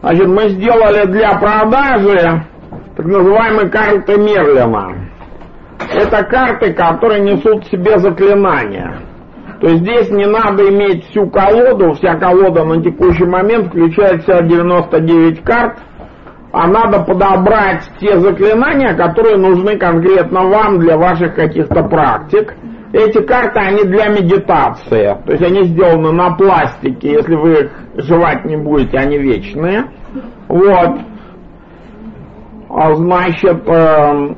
Значит, мы сделали для продажи так называемые карты Мерлина. Это карты, которые несут в себе заклинания. То есть здесь не надо иметь всю колоду, вся колода на текущий момент включает в себя 99 карт, а надо подобрать те заклинания, которые нужны конкретно вам для ваших каких-то практик. Эти карты, они для медитации, то есть они сделаны на пластике, если вы их жевать не будете, они вечные. Вот. А значит, э,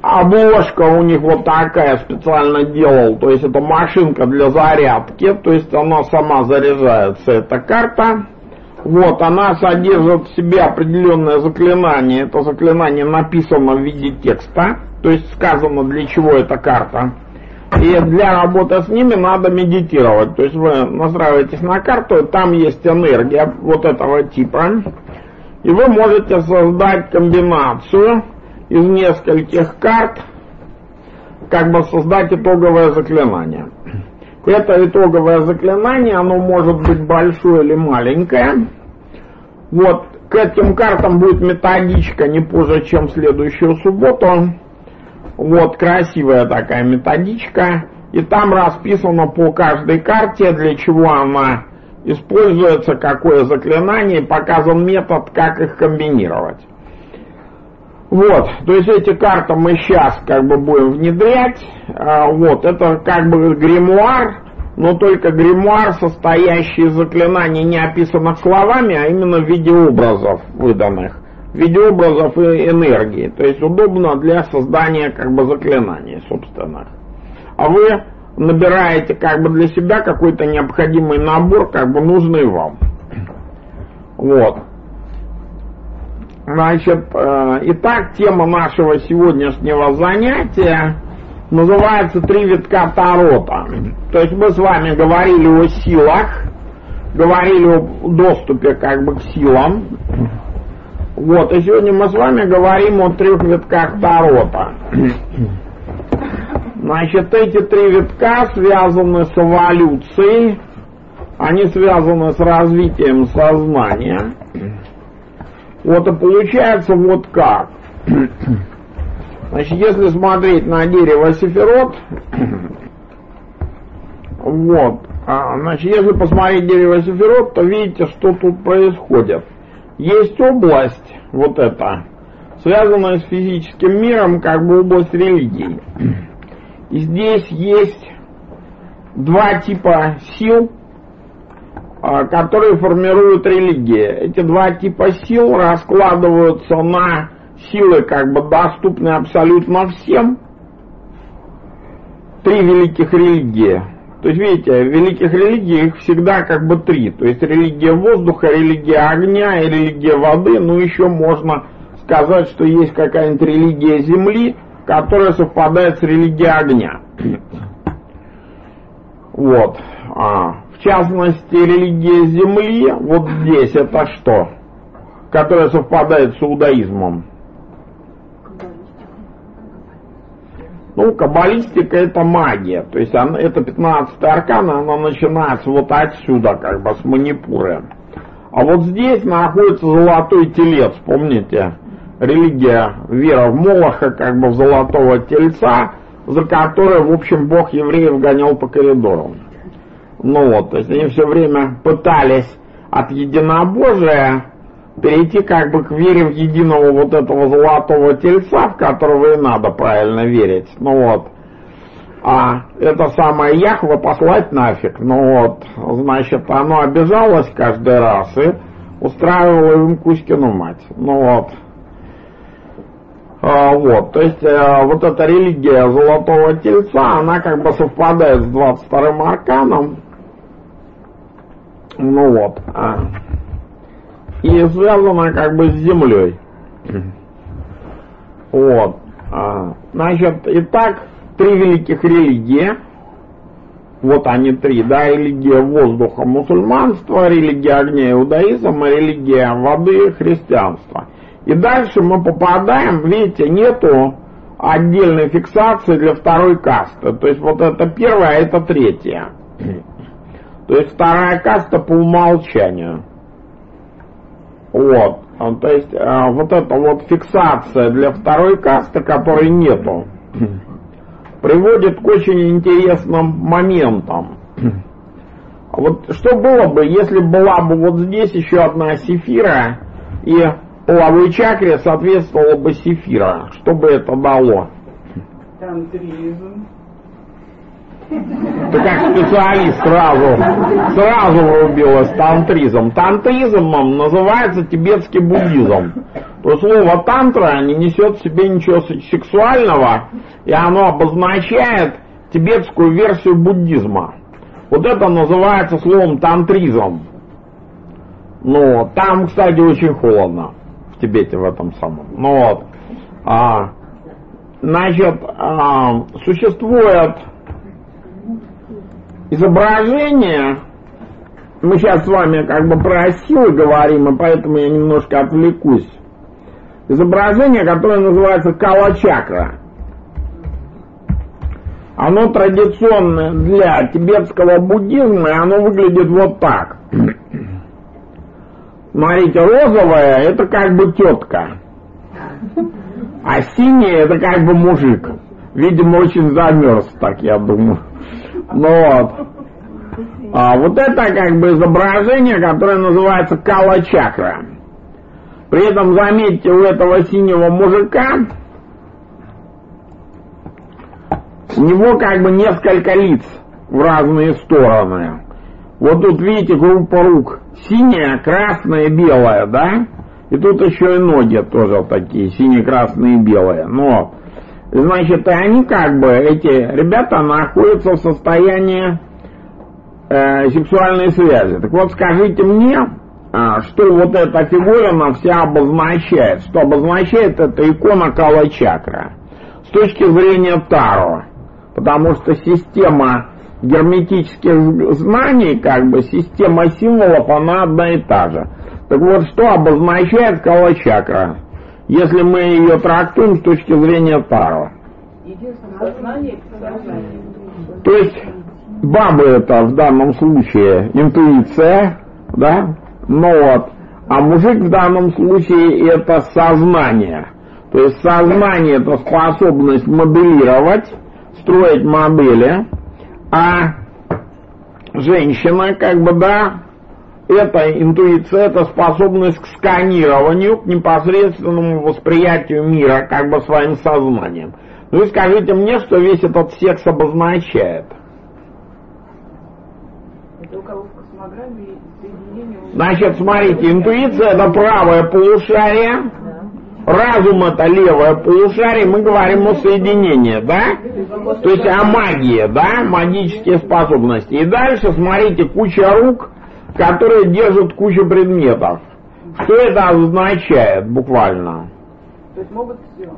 обложка у них вот такая специально делал, то есть это машинка для зарядки, то есть она сама заряжается, эта карта. Вот, она содержит в себе определенное заклинание, это заклинание написано в виде текста, то есть сказано для чего эта карта. И для работы с ними надо медитировать, то есть вы настраиваетесь на карту, там есть энергия вот этого типа, и вы можете создать комбинацию из нескольких карт, как бы создать итоговое заклинание. Это итоговое заклинание, оно может быть большое или маленькое. Вот, к этим картам будет методичка не позже, чем в следующую субботу. Вот, красивая такая методичка. И там расписано по каждой карте, для чего она используется какое заклинание, показан метод, как их комбинировать. Вот, то есть эти карты мы сейчас как бы будем внедрять. А, вот, это как бы гримуар, но только гримуар, состоящий из заклинаний, не описанных словами, а именно в виде образов выданных, в виде образов и энергии. То есть удобно для создания как бы заклинаний собственных. А вы набираете как бы для себя какой-то необходимый набор, как бы нужный вам. Вот. Значит, э, итак, тема нашего сегодняшнего занятия называется «Три витка Тарота». То есть мы с вами говорили о силах, говорили о доступе как бы к силам. Вот, и сегодня мы с вами говорим о трех витках Тарота. Значит, эти три витка связаны с эволюцией, они связаны с развитием сознания. Вот и получается вот как. Значит, если смотреть на дерево Сефирот, вот, а, значит, если посмотреть дерево Сефирот, то видите, что тут происходит. Есть область, вот эта, связанная с физическим миром, как бы область религии. И здесь есть два типа сил, а, которые формируют религии. Эти два типа сил раскладываются на силы, как бы доступные абсолютно всем. Три великих религии. То есть, видите, великих религий их всегда как бы три. То есть религия воздуха, религия огня и религия воды. Ну, еще можно сказать, что есть какая-нибудь религия земли, которая совпадает с религией огня. Вот. А, в частности, религия Земли, вот здесь это что? Которая совпадает с иудаизмом. Ну, каббалистика это магия, то есть она, это 15 аркан, она начинается вот отсюда, как бы с манипуры. А вот здесь находится золотой телец, помните? религия, вера в Молоха, как бы в золотого тельца, за которое, в общем, Бог евреев гонял по коридорам. Ну вот, то есть они все время пытались от единобожия перейти как бы к вере в единого вот этого золотого тельца, в которого и надо правильно верить. Ну вот. А это самое Яхва послать нафиг. Ну вот, значит, оно обижалось каждый раз и устраивало им Кузькину мать. Ну вот. А, вот, то есть э, вот эта религия Золотого Тельца, она как бы совпадает с 22-м арканом. Ну вот. А, и связана как бы с землей. Вот. А, значит, итак, три великих религии. Вот они три, да, религия воздуха, мусульманство, религия огня, иудаизм и религия воды, христианство. И дальше мы попадаем, видите, нету отдельной фиксации для второй касты. То есть вот это первая, а это третья. То есть вторая каста по умолчанию. Вот. А, то есть а, вот эта вот фиксация для второй касты, которой нету, приводит к очень интересным моментам. Вот что было бы, если была бы вот здесь еще одна сефира, и половой чакре соответствовала бы сефира? Что бы это дало? Тантризм. Ты как специалист сразу, сразу врубилась тантризм. Тантризмом называется тибетский буддизм. То слово тантра не несет в себе ничего сексуального, и оно обозначает тибетскую версию буддизма. Вот это называется словом тантризм. Ну, там, кстати, очень холодно. В Тибете в этом самом. Ну вот. А, значит, а, существует изображение, мы сейчас с вами как бы про силы говорим, и поэтому я немножко отвлекусь. Изображение, которое называется кала-чакра. Оно традиционное для тибетского буддизма, и оно выглядит вот так. Смотрите, розовая это как бы тетка, а синяя это как бы мужик. Видимо, очень замерз, так я думаю. Ну вот. А вот это как бы изображение, которое называется кала-чакра. При этом, заметьте, у этого синего мужика у него как бы несколько лиц в разные стороны. Вот тут видите группа рук. Синяя, красная, белая, да? И тут еще и ноги тоже такие, синие, красные, белые. Но Значит, они как бы, эти ребята находятся в состоянии э, сексуальной связи. Так вот, скажите мне, а, что вот эта фигурина вся обозначает. Что обозначает эта икона Кала-чакра. С точки зрения Таро. Потому что система герметических знаний, как бы система символов, она одна и та же. Так вот, что обозначает Кала-чакра? Если мы ее трактуем с точки зрения Таро. То есть бабы это в данном случае интуиция, да, но вот, а мужик в данном случае это сознание. То есть сознание это способность моделировать, строить модели, а женщина как бы, да, это интуиция, это способность к сканированию, к непосредственному восприятию мира, как бы своим сознанием. Ну и скажите мне, что весь этот секс обозначает. Значит, смотрите, интуиция это правое полушарие, разум это левое полушарие, мы говорим о соединении, да? То есть о магии, да, магические способности. И дальше, смотрите, куча рук – которые держат кучу предметов. Что это означает буквально? То есть могут все.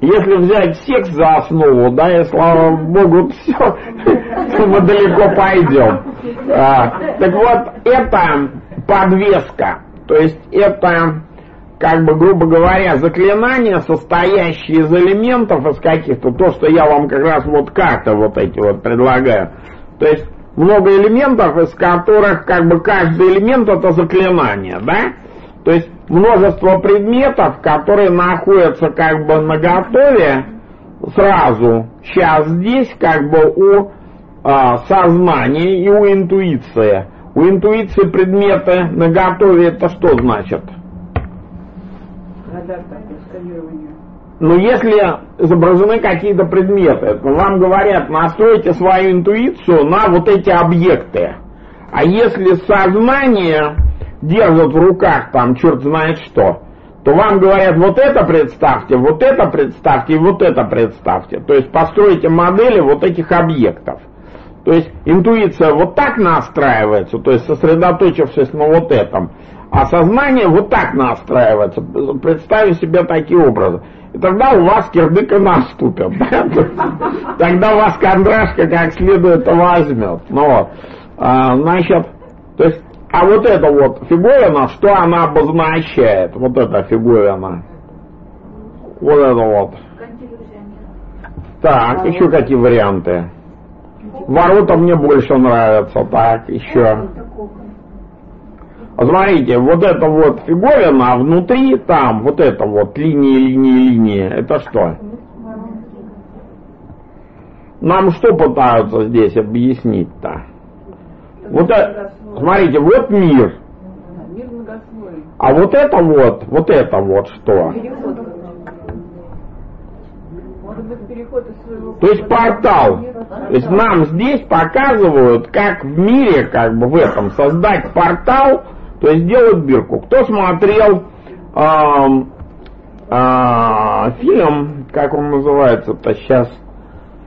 Если взять секс за основу, да, и слава богу, все, мы далеко пойдем. А, так вот, это подвеска. То есть это, как бы, грубо говоря, заклинание, состоящее из элементов, из каких-то, то, что я вам как раз вот карты вот эти вот предлагаю. То есть много элементов, из которых как бы каждый элемент это заклинание, да? То есть множество предметов, которые находятся как бы на готове сразу, сейчас здесь как бы у а, сознания и у интуиции. У интуиции предметы на готове это что значит? Радар сканирование. Но если изображены какие-то предметы, вам говорят, настройте свою интуицию на вот эти объекты. А если сознание держит в руках там черт знает что, то вам говорят, вот это представьте, вот это представьте и вот это представьте. То есть постройте модели вот этих объектов. То есть интуиция вот так настраивается, то есть сосредоточившись на вот этом, а сознание вот так настраивается. Представьте себе такие образы. И тогда у вас кирдыка наступит. Тогда вас кондрашка как следует возьмет. Ну. А, значит, то есть, а вот эта вот фигурина, что она обозначает? Вот эта фигурина. Вот это вот. Так, еще какие варианты? Ворота мне больше нравятся. Так, еще. Смотрите, вот эта вот фиговина, а внутри там вот это вот линии, линии, линии, это что? Нам что пытаются здесь объяснить-то? Вот это, смотрите, вот мир. А вот это вот, вот это вот что? То есть портал. То есть нам здесь показывают, как в мире, как бы в этом, создать портал, то есть сделать бирку. Кто смотрел ам, а, фильм, как он называется-то сейчас,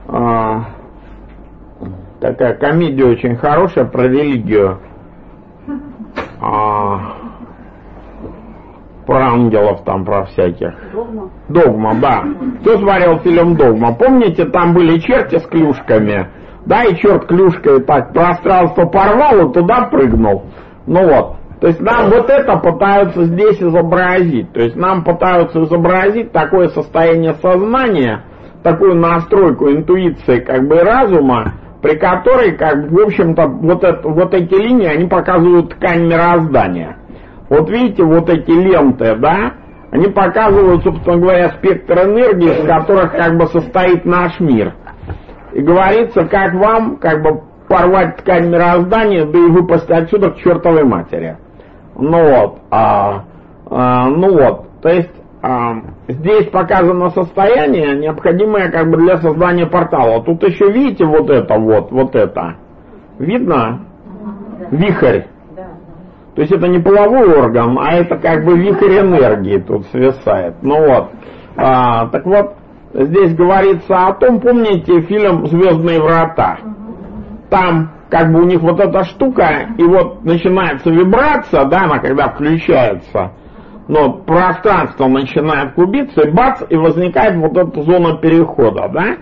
а, такая комедия очень хорошая про религию. А, про ангелов там, про всяких. Догма. Догма, да. Кто смотрел фильм Догма? Помните, там были черти с клюшками? Да, и черт клюшкой так пространство порвал и туда прыгнул. Ну вот. То есть нам вот это пытаются здесь изобразить. То есть нам пытаются изобразить такое состояние сознания, такую настройку интуиции как бы разума, при которой, как бы, в общем-то, вот, вот эти линии, они показывают ткань мироздания. Вот видите, вот эти ленты, да, они показывают, собственно говоря, спектр энергии, из которых как бы состоит наш мир. И говорится, как вам, как бы, порвать ткань мироздания, да и выпасть отсюда к чертовой матери. Ну вот, а, а, ну вот, то есть а, здесь показано состояние, необходимое как бы для создания портала. Тут еще видите вот это вот, вот это. Видно? Вихрь. То есть это не половой орган, а это как бы вихрь энергии тут свисает. Ну вот. А, так вот, здесь говорится о том, помните фильм «Звездные врата»? Там как бы у них вот эта штука, и вот начинается вибрация, да, она когда включается, но пространство начинает клубиться, и бац, и возникает вот эта зона перехода, да?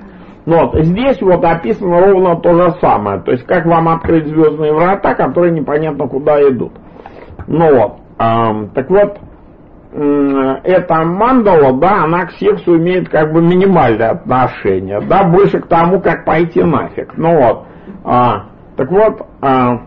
Ну вот, здесь вот описано ровно то же самое, то есть как вам открыть звездные врата, которые непонятно куда идут. Ну вот, эм, так вот, эта мандала, да, она к сексу имеет как бы минимальное отношение, да, больше к тому, как пойти нафиг. Ну вот, а, так вот, а,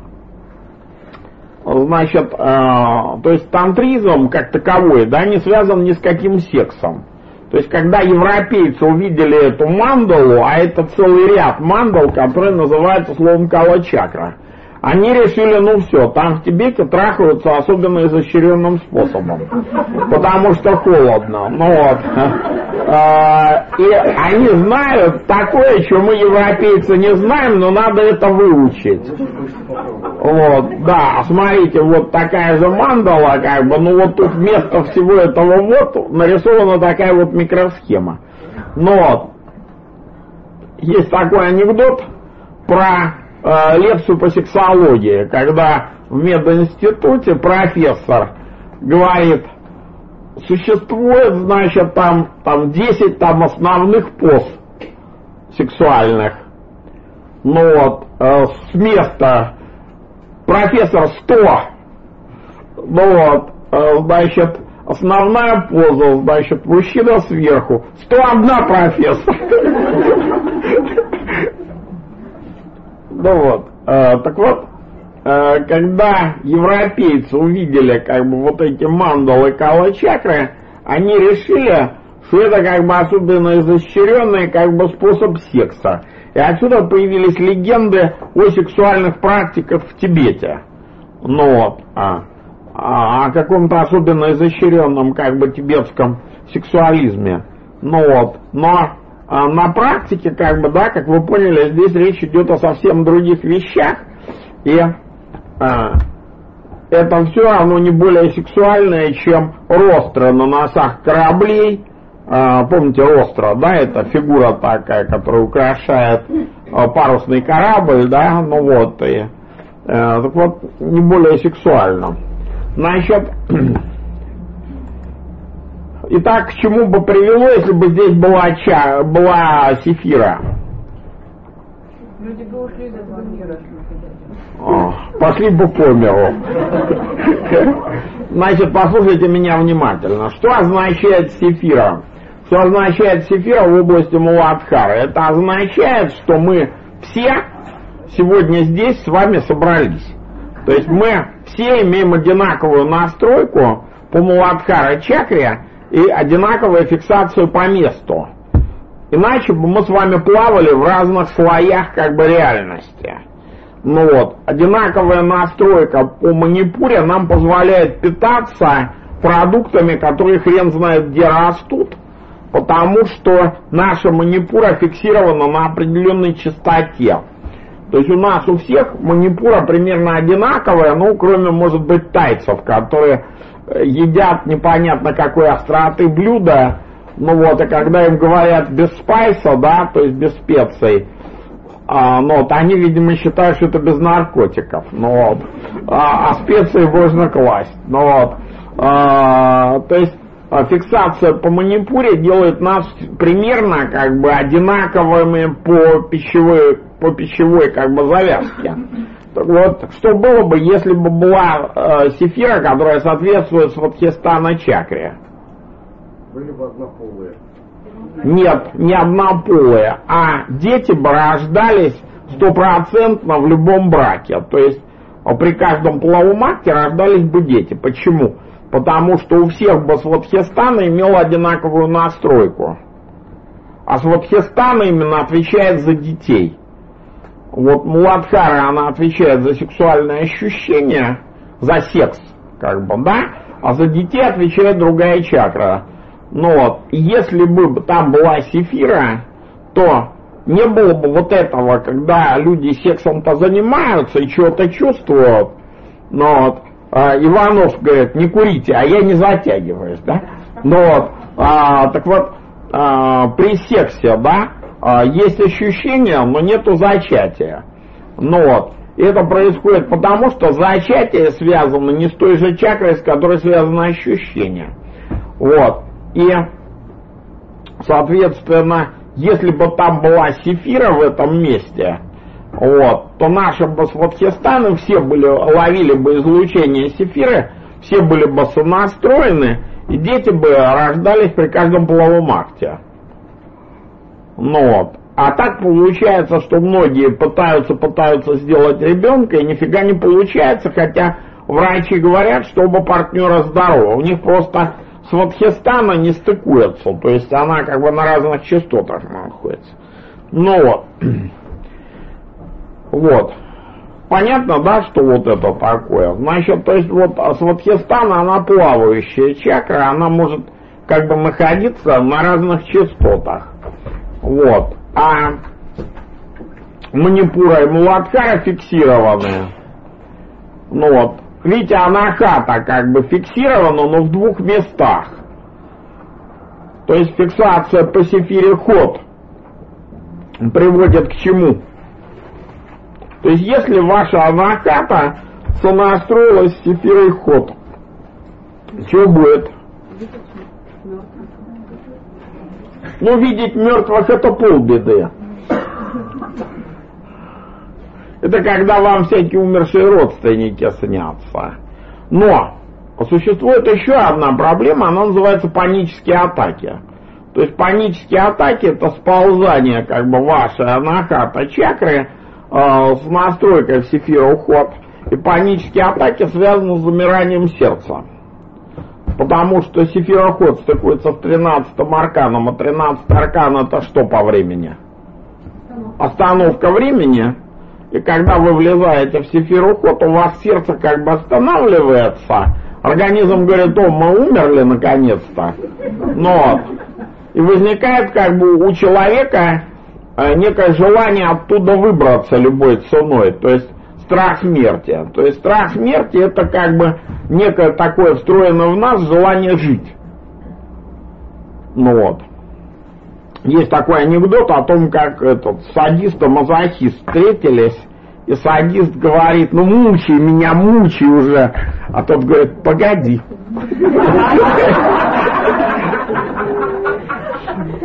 значит, а, то есть тантризм как таковой, да, не связан ни с каким сексом. То есть, когда европейцы увидели эту мандалу, а это целый ряд мандал, который называется словом кала-чакра, они решили, ну все, там в Тибете трахаются особенно изощренным способом, потому что холодно. Ну вот. А, И они знают такое, что мы, европейцы, не знаем, но надо это выучить. Вот, да, смотрите, вот такая же мандала, как бы, ну вот тут вместо всего этого вот нарисована такая вот микросхема. Вот, есть такой анекдот про э, лекцию по сексологии, когда в мединституте профессор говорит, существует, значит, там, там 10 там основных поз сексуальных. Ну вот, э, с места профессор 100. Ну вот, э, значит, основная поза, значит, мужчина сверху. 101 профессор. Ну вот, э, так вот, э, когда европейцы увидели как бы вот эти мандалы кала-чакры, они решили, что это как бы особенно изощренный как бы способ секса. И отсюда появились легенды о сексуальных практиках в Тибете. Ну вот, а, а, о каком-то особенно изощренном как бы тибетском сексуализме. Ну вот, но а на практике, как бы, да, как вы поняли, здесь речь идет о совсем других вещах. И а, это все равно не более сексуальное, чем ростра на носах кораблей. А, помните ростра, да, это фигура такая, которая украшает а, парусный корабль, да, ну вот, и, а, так вот, не более сексуально. Значит, Итак, к чему бы привело, если бы здесь была, ча, была сефира? Люди бы ушли из этого мира. О, пошли бы по миру. Значит, послушайте меня внимательно. Что означает сефира? Что означает сефира в области Муладхара? Это означает, что мы все сегодня здесь с вами собрались. То есть мы все все имеем одинаковую настройку по Муладхара чакре и одинаковую фиксацию по месту. Иначе бы мы с вами плавали в разных слоях как бы реальности. Ну вот, одинаковая настройка по манипуре нам позволяет питаться продуктами, которые хрен знает где растут, потому что наша манипура фиксирована на определенной частоте. То есть у нас у всех манипура примерно одинаковая, ну, кроме, может быть, тайцев, которые едят непонятно какой остроты блюда, ну вот, и когда им говорят без спайса, да, то есть без специй, а, ну вот, они, видимо, считают, что это без наркотиков, ну вот, а, а специи можно класть, ну вот, а, то есть а, фиксация по манипуре делает нас примерно как бы одинаковыми по пищевой, по пищевой как бы завязке. Так вот, что было бы, если бы была э, сефира, которая соответствует Сватхистана чакре? Были бы однополые. Нет, не однополые, а дети бы рождались стопроцентно в любом браке. То есть при каждом половом акте рождались бы дети. Почему? Потому что у всех бы Сватхистана имел одинаковую настройку. А Сватхистана именно отвечает за детей. Вот Муладхара, она отвечает за сексуальные ощущения, за секс, как бы, да? А за детей отвечает другая чакра. Ну вот, если бы там была сефира, то не было бы вот этого, когда люди сексом-то занимаются и чего-то чувствуют. Но вот, а, Иванов говорит, не курите, а я не затягиваюсь, да? Ну вот, а, так вот, а, при сексе, да, есть ощущение, но нету зачатия. Ну вот, и это происходит потому, что зачатие связано не с той же чакрой, с которой связано ощущение. Вот, и, соответственно, если бы там была сефира в этом месте, вот, то наши бы сватхистаны все были, ловили бы излучение сефиры, все были бы сонастроены, и дети бы рождались при каждом половом акте. Ну вот. А так получается, что многие пытаются, пытаются сделать ребенка, и нифига не получается, хотя врачи говорят, что оба партнера здоровы. У них просто сватхистана не стыкуется, то есть она как бы на разных частотах находится. Ну вот. Вот. Понятно, да, что вот это такое? Значит, то есть вот Сватхистана, она плавающая чакра, она может как бы находиться на разных частотах. Вот. А Манипура и Муладхара фиксированы. Ну вот. Видите, анахата как бы фиксирована, но в двух местах. То есть фиксация по сефире ход приводит к чему? То есть если ваша анахата сонастроилась с сефирой ход, что будет? Ну, видеть мертвых это полбеды. Это когда вам всякие умершие родственники снятся. Но существует еще одна проблема, она называется панические атаки. То есть панические атаки это сползание как бы вашей анахата чакры э, с настройкой в сефира уход. И панические атаки связаны с замиранием сердца. Потому что сефироход стыкуется в 13 арканом, а 13 аркан это что по времени? Остановка времени. И когда вы влезаете в сефироход, у вас сердце как бы останавливается. Организм говорит, о, мы умерли наконец-то. Но и возникает как бы у человека э, некое желание оттуда выбраться любой ценой. То есть страх смерти. То есть страх смерти это как бы некое такое встроенное в нас желание жить. Ну вот. Есть такой анекдот о том, как этот садист и мазохист встретились, и садист говорит, ну мучай меня, мучай уже. А тот говорит, погоди.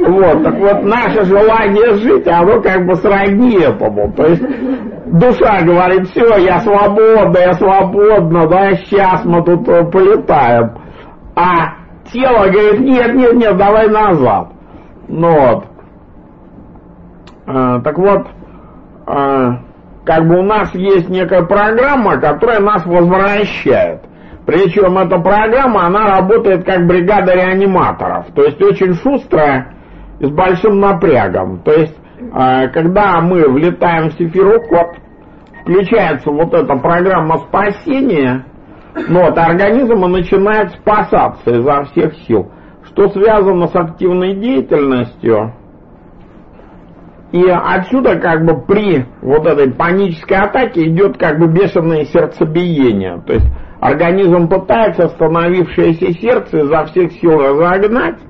Вот, так вот, наше желание жить, оно как бы сродни этому. То есть душа говорит, все, я свободна, я свободна, да, сейчас мы тут э, полетаем. А тело говорит, нет, нет, нет, давай назад. Ну вот. А, так вот, а, как бы у нас есть некая программа, которая нас возвращает. Причем эта программа, она работает как бригада реаниматоров, то есть очень шустрая и с большим напрягом. То есть, э, когда мы влетаем в сефирокод, включается вот эта программа спасения, ну вот, организм начинает спасаться изо всех сил, что связано с активной деятельностью. И отсюда как бы при вот этой панической атаке идет как бы бешеное сердцебиение. То есть организм пытается остановившееся сердце изо всех сил разогнать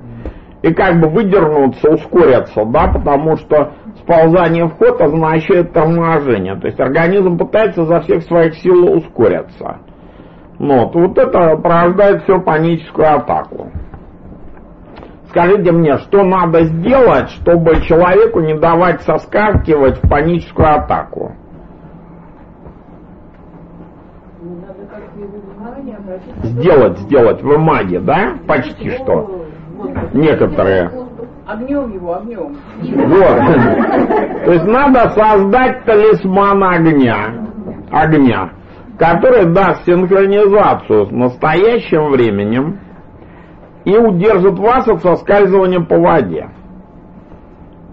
и как бы выдернуться, ускориться, да, потому что сползание в ход означает торможение. То есть организм пытается изо всех своих сил ускориться. Вот, вот это порождает все паническую атаку. Скажите мне, что надо сделать, чтобы человеку не давать соскакивать в паническую атаку? Сделать, сделать в маге, да? Почти что. Некоторые. Огнем его, огнем. Вот. То есть надо создать талисман огня. Огня. Который даст синхронизацию с настоящим временем и удержит вас от соскальзывания по воде.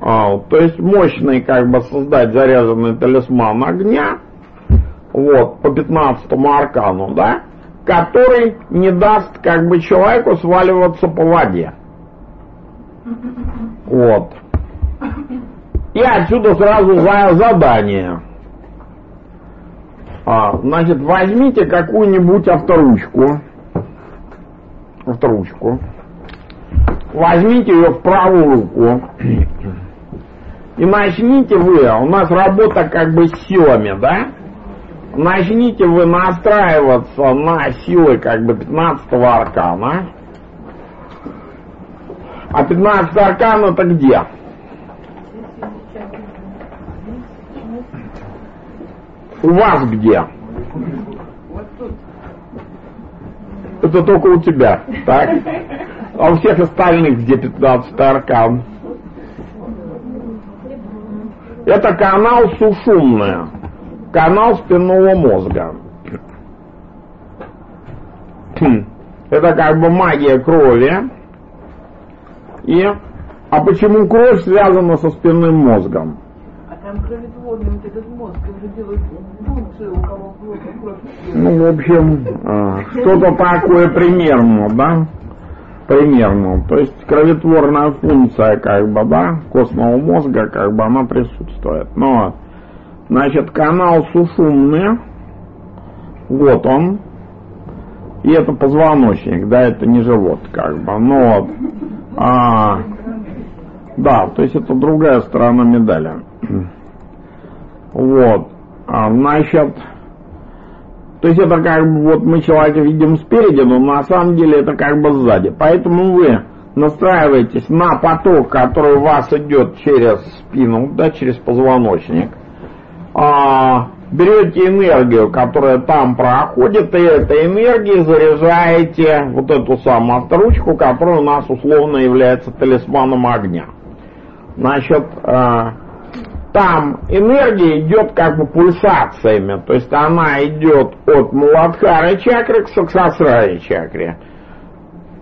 А, то есть мощный как бы создать заряженный талисман огня, вот, по 15 аркану, да, который не даст как бы человеку сваливаться по воде. Вот. И отсюда сразу за задание. А, значит, возьмите какую-нибудь авторучку. Авторучку. Возьмите ее в правую руку. И начните вы, у нас работа как бы с силами, да? Начните вы настраиваться на силы как бы 15 аркана. А 15 аркан это где? У вас где? Это только у тебя, так? А у всех остальных где 15 аркан? Это канал сушумная, канал спинного мозга. Это как бы магия крови. И, а почему кровь связана со спинным мозгом? А там кроветворный вот этот мозг, он же делает функцию, у кого кровь. Ну, в общем, а, что-то такое примерно, да? Примерно. То есть кроветворная функция, как бы, да, костного мозга, как бы, она присутствует. Но, значит, канал сушумный, вот он, и это позвоночник, да, это не живот, как бы, но а, да, то есть это другая сторона медали. Вот, а, значит, то есть это как бы вот мы человека видим спереди, но на самом деле это как бы сзади. Поэтому вы настраиваетесь на поток, который у вас идет через спину, да, через позвоночник. А, берете энергию, которая там проходит, и этой энергией заряжаете вот эту самую авторучку, которая у нас условно является талисманом огня. Значит, а, там энергия идет как бы пульсациями, то есть она идет от Муладхары чакры к Саксасрае чакре.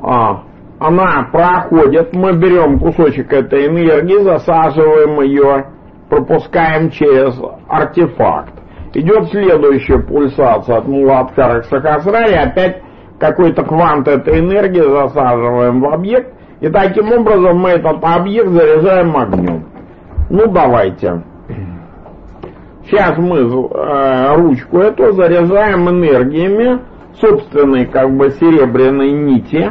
А, она проходит, мы берем кусочек этой энергии, засаживаем ее, пропускаем через артефакт. Идет следующая пульсация от Муладхары к Сахасрае, опять какой-то квант этой энергии засаживаем в объект, и таким образом мы этот объект заряжаем огнем. Ну давайте. Сейчас мы э, ручку эту заряжаем энергиями собственной как бы серебряной нити.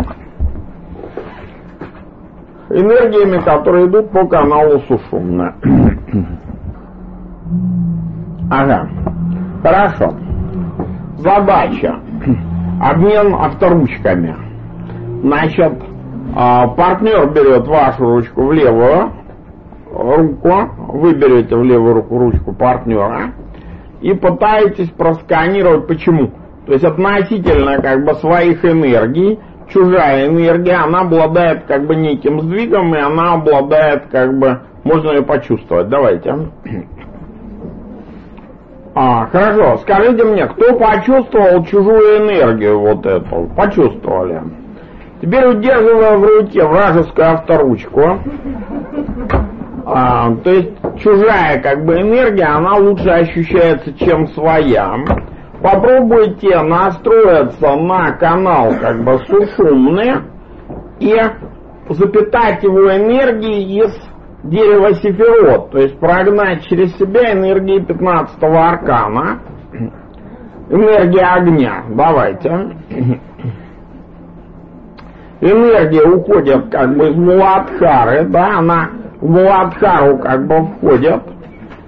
Энергиями, которые идут по каналу Сушумна. Ага. Хорошо. Задача. Обмен авторучками. Значит, а, партнер берет вашу ручку в левую, руку, вы берете в левую руку ручку партнера и пытаетесь просканировать почему. То есть относительно как бы своих энергий, чужая энергия, она обладает как бы неким сдвигом, и она обладает как бы, можно ее почувствовать. Давайте. А, хорошо. Скажите мне, кто почувствовал чужую энергию вот эту? Почувствовали. Теперь удерживая в руке вражескую авторучку, а, то есть чужая как бы энергия, она лучше ощущается, чем своя. Попробуйте настроиться на канал как бы сушумный и запитать его энергией из дерева Сефирот, то есть прогнать через себя энергии 15-го аркана, энергия огня. Давайте. Энергия уходит как бы из Муладхары, да, она в Муладхару как бы входит.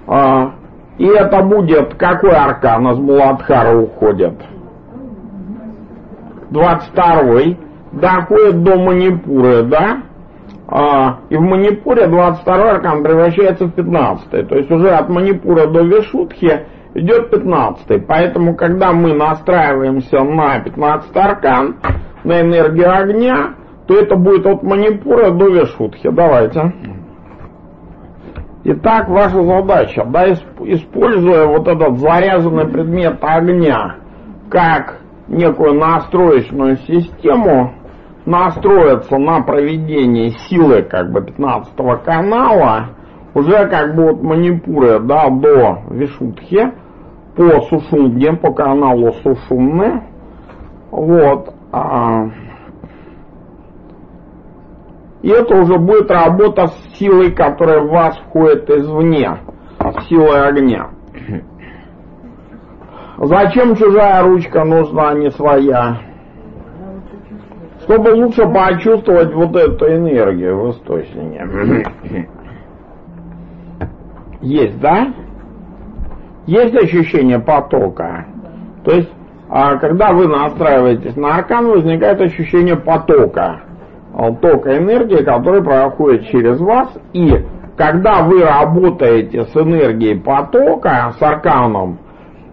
А, и это будет, какой аркан из Муладхара уходит? 22-й. Доходит до Манипуры, да? А, и в Манипуре 22 аркан превращается в 15 То есть уже от Манипура до Вишутхи идет 15 Поэтому, когда мы настраиваемся на 15 аркан, на энергию огня, то это будет от Манипура до Вишутхи. Давайте. Итак, ваша задача, да, используя вот этот заряженный предмет огня как некую настроечную систему, настроиться на проведение силы как бы 15 канала уже как бы от Манипуры да, до Вишутхи по Сушунге, по каналу Сушунны. Вот. А, и это уже будет работа с силой, которая в вас входит извне, силой огня. Зачем чужая ручка нужна, а не своя? Чтобы лучше почувствовать вот эту энергию в источнике. Есть, да? Есть ощущение потока. То есть, а когда вы настраиваетесь на аркан, возникает ощущение потока. А, тока энергии, который проходит через вас. И когда вы работаете с энергией потока, с арканом,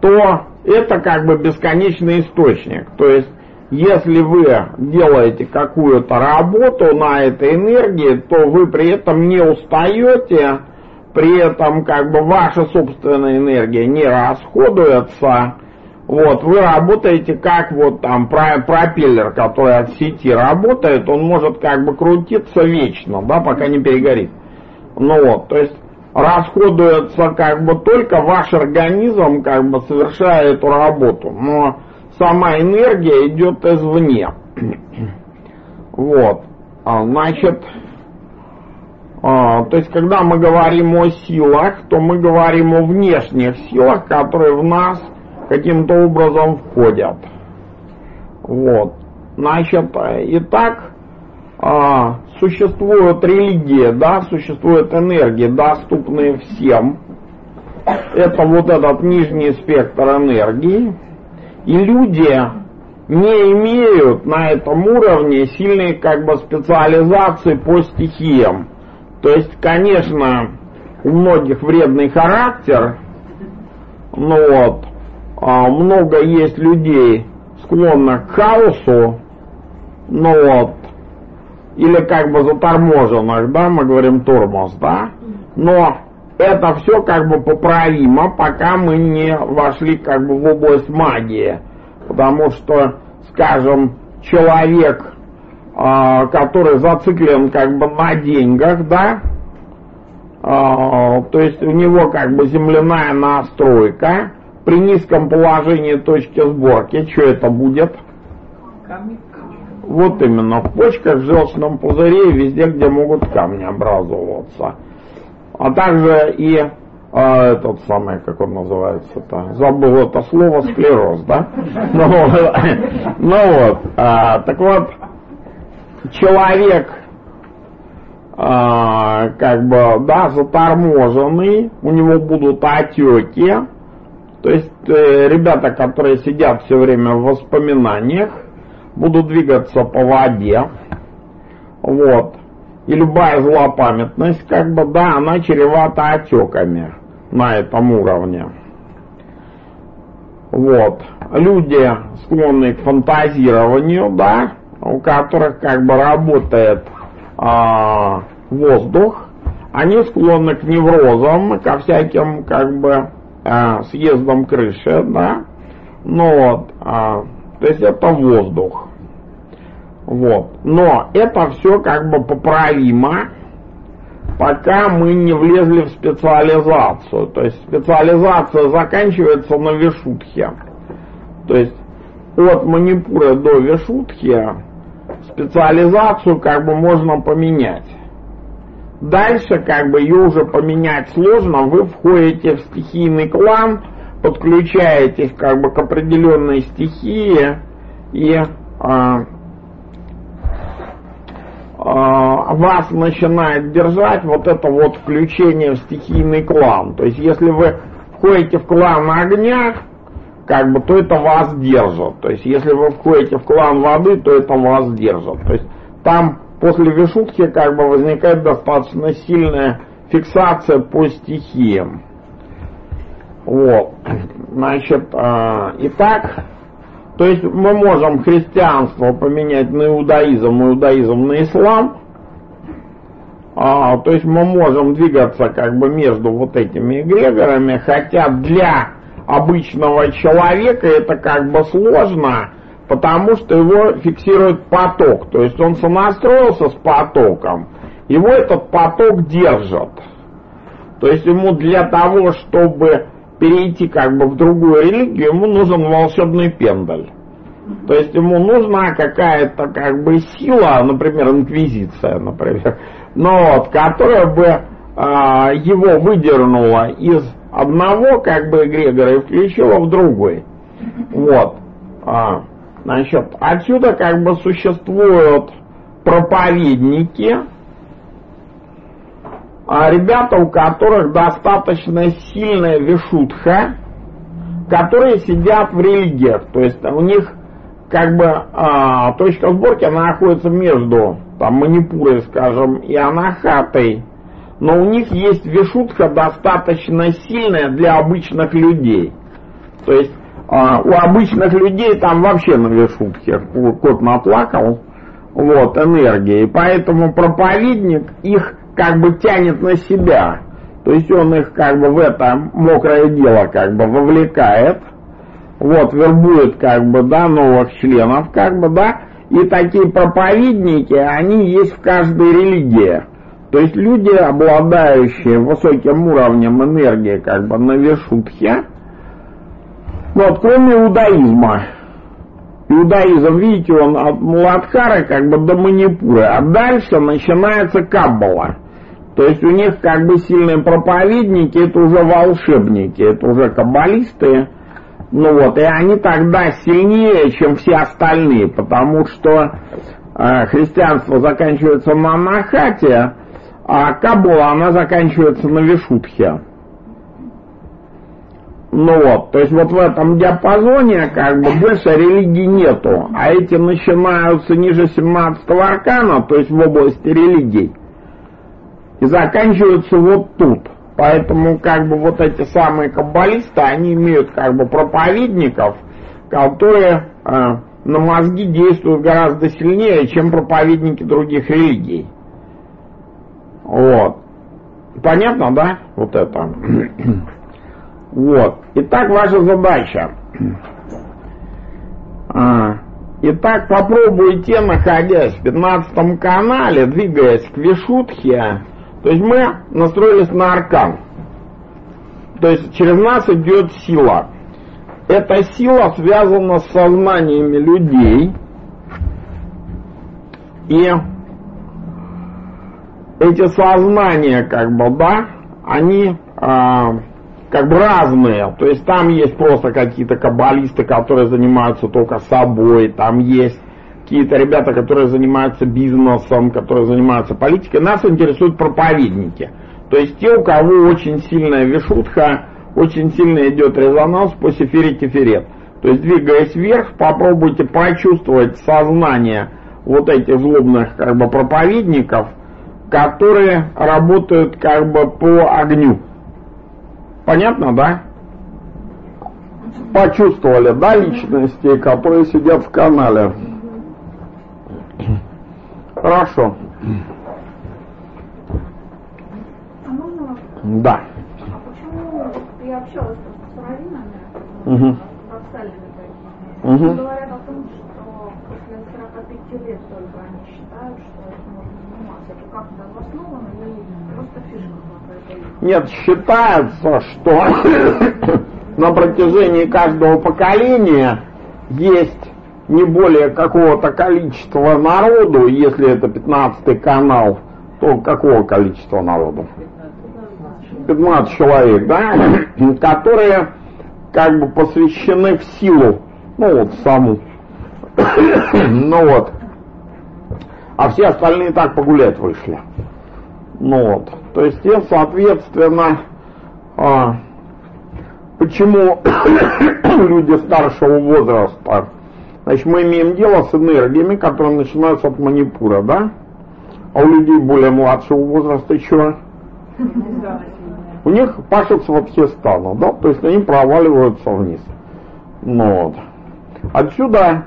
то это как бы бесконечный источник. То есть если вы делаете какую-то работу на этой энергии, то вы при этом не устаете, при этом как бы ваша собственная энергия не расходуется. Вот, вы работаете как вот там пропеллер, который от сети работает, он может как бы крутиться вечно, да, пока не перегорит. Ну вот, то есть расходуется как бы только ваш организм, как бы совершая эту работу. Но сама энергия идет извне. Вот. А, значит, а, то есть, когда мы говорим о силах, то мы говорим о внешних силах, которые в нас каким-то образом входят. Вот. Значит, итак, а, существует религия, да, существует энергии, доступные всем. Это вот этот нижний спектр энергии. И люди не имеют на этом уровне сильной как бы специализации по стихиям. То есть, конечно, у многих вредный характер, но вот, а, много есть людей склонных к хаосу, но вот, или как бы заторможенных, да, мы говорим тормоз, да, но это все как бы поправимо, пока мы не вошли как бы в область магии. Потому что, скажем, человек, э, который зациклен как бы на деньгах, да, э, то есть у него как бы земляная настройка, при низком положении точки сборки, что это будет? Вот именно, в почках, в желчном пузыре, везде, где могут камни образовываться а также и а, этот самый, как он называется-то, забыл это слово, склероз, да? Ну, ну вот, а, так вот, человек, а, как бы, да, заторможенный, у него будут отеки, то есть э, ребята, которые сидят все время в воспоминаниях, будут двигаться по воде, вот, и любая злопамятность, как бы, да, она чревата отеками на этом уровне. Вот. Люди, склонные к фантазированию, да, у которых как бы работает а, воздух, они склонны к неврозам, ко всяким как бы а, съездом крыши, да, ну вот, а, то есть это воздух. Вот. Но это все как бы поправимо, пока мы не влезли в специализацию. То есть специализация заканчивается на Вишутхе. То есть от Манипура до Вишутхи специализацию как бы можно поменять. Дальше как бы ее уже поменять сложно, вы входите в стихийный клан, подключаетесь как бы к определенной стихии и а, вас начинает держать вот это вот включение в стихийный клан. То есть если вы входите в клан огня, как бы, то это вас держит. То есть если вы входите в клан воды, то это вас держит. То есть там после вишутки как бы возникает достаточно сильная фиксация по стихиям. Вот. Значит, э, итак, то есть мы можем христианство поменять на иудаизм, иудаизм на ислам. А, то есть мы можем двигаться как бы между вот этими эгрегорами, хотя для обычного человека это как бы сложно, потому что его фиксирует поток. То есть он сонастроился с потоком, его этот поток держит. То есть ему для того, чтобы перейти как бы в другую религию, ему нужен волшебный пендаль. То есть ему нужна какая-то как бы сила, например, инквизиция, например, но вот, которая бы э, его выдернула из одного как бы эгрегора и включила в другой. Вот. А, значит, отсюда как бы существуют проповедники, ребята, у которых достаточно сильная вишутха, которые сидят в религиях. То есть у них как бы а, точка сборки находится между там Манипурой, скажем, и Анахатой. Но у них есть вишутха достаточно сильная для обычных людей. То есть а, у обычных людей там вообще на вишутхе кот наплакал, вот, энергия. И поэтому проповедник их как бы тянет на себя. То есть он их как бы в это мокрое дело как бы вовлекает. Вот, вербует как бы, да, новых членов, как бы, да. И такие проповедники, они есть в каждой религии. То есть люди, обладающие высоким уровнем энергии, как бы на вершутхе, вот, кроме иудаизма. Иудаизм, видите, он от Муладхара как бы до Манипуры, а дальше начинается Каббала. То есть у них как бы сильные проповедники, это уже волшебники, это уже каббалисты. Ну вот, и они тогда сильнее, чем все остальные, потому что э, христианство заканчивается на Нахате, а Кабула, она заканчивается на Вишутхе. Ну вот, то есть вот в этом диапазоне как бы больше религии нету, а эти начинаются ниже 17 аркана, то есть в области религий и заканчиваются вот тут. Поэтому как бы вот эти самые каббалисты, они имеют как бы проповедников, которые э, на мозги действуют гораздо сильнее, чем проповедники других религий. Вот. Понятно, да? Вот это. вот. Итак, ваша задача. А, итак, попробуйте, находясь в 15 канале, двигаясь к Вишутхе, то есть мы настроились на аркан. То есть через нас идет сила. Эта сила связана с сознаниями людей. И эти сознания, как бы, да, они а, как бы разные. То есть там есть просто какие-то каббалисты, которые занимаются только собой, там есть какие-то ребята, которые занимаются бизнесом, которые занимаются политикой, нас интересуют проповедники. То есть те, у кого очень сильная вишутха, очень сильно идет резонанс по сефире кефирет. То есть двигаясь вверх, попробуйте почувствовать сознание вот этих злобных как бы проповедников, которые работают как бы по огню. Понятно, да? Почувствовали, да, личности, которые сидят в канале? Хорошо. А можно? Да. А почему я общалась Угу. парадоксальными такими. Мгм. Говорят о том, что после 45 лет только они считают, что это можно заниматься. Это как-то обосновано или просто фишка какая-то? Нет, считается, что на протяжении каждого поколения есть не более какого-то количества народу, если это 15 канал, то какого количества народу? 15 человек, да, которые как бы посвящены в силу, ну вот саму, ну вот, а все остальные так погулять вышли. Ну вот, то есть и, соответственно, а, почему люди старшего возраста, значит, мы имеем дело с энергиями, которые начинаются от манипура, да? А у людей более младшего возраста что? У них пашется вообще стану, да? То есть они проваливаются вниз. Ну вот. Отсюда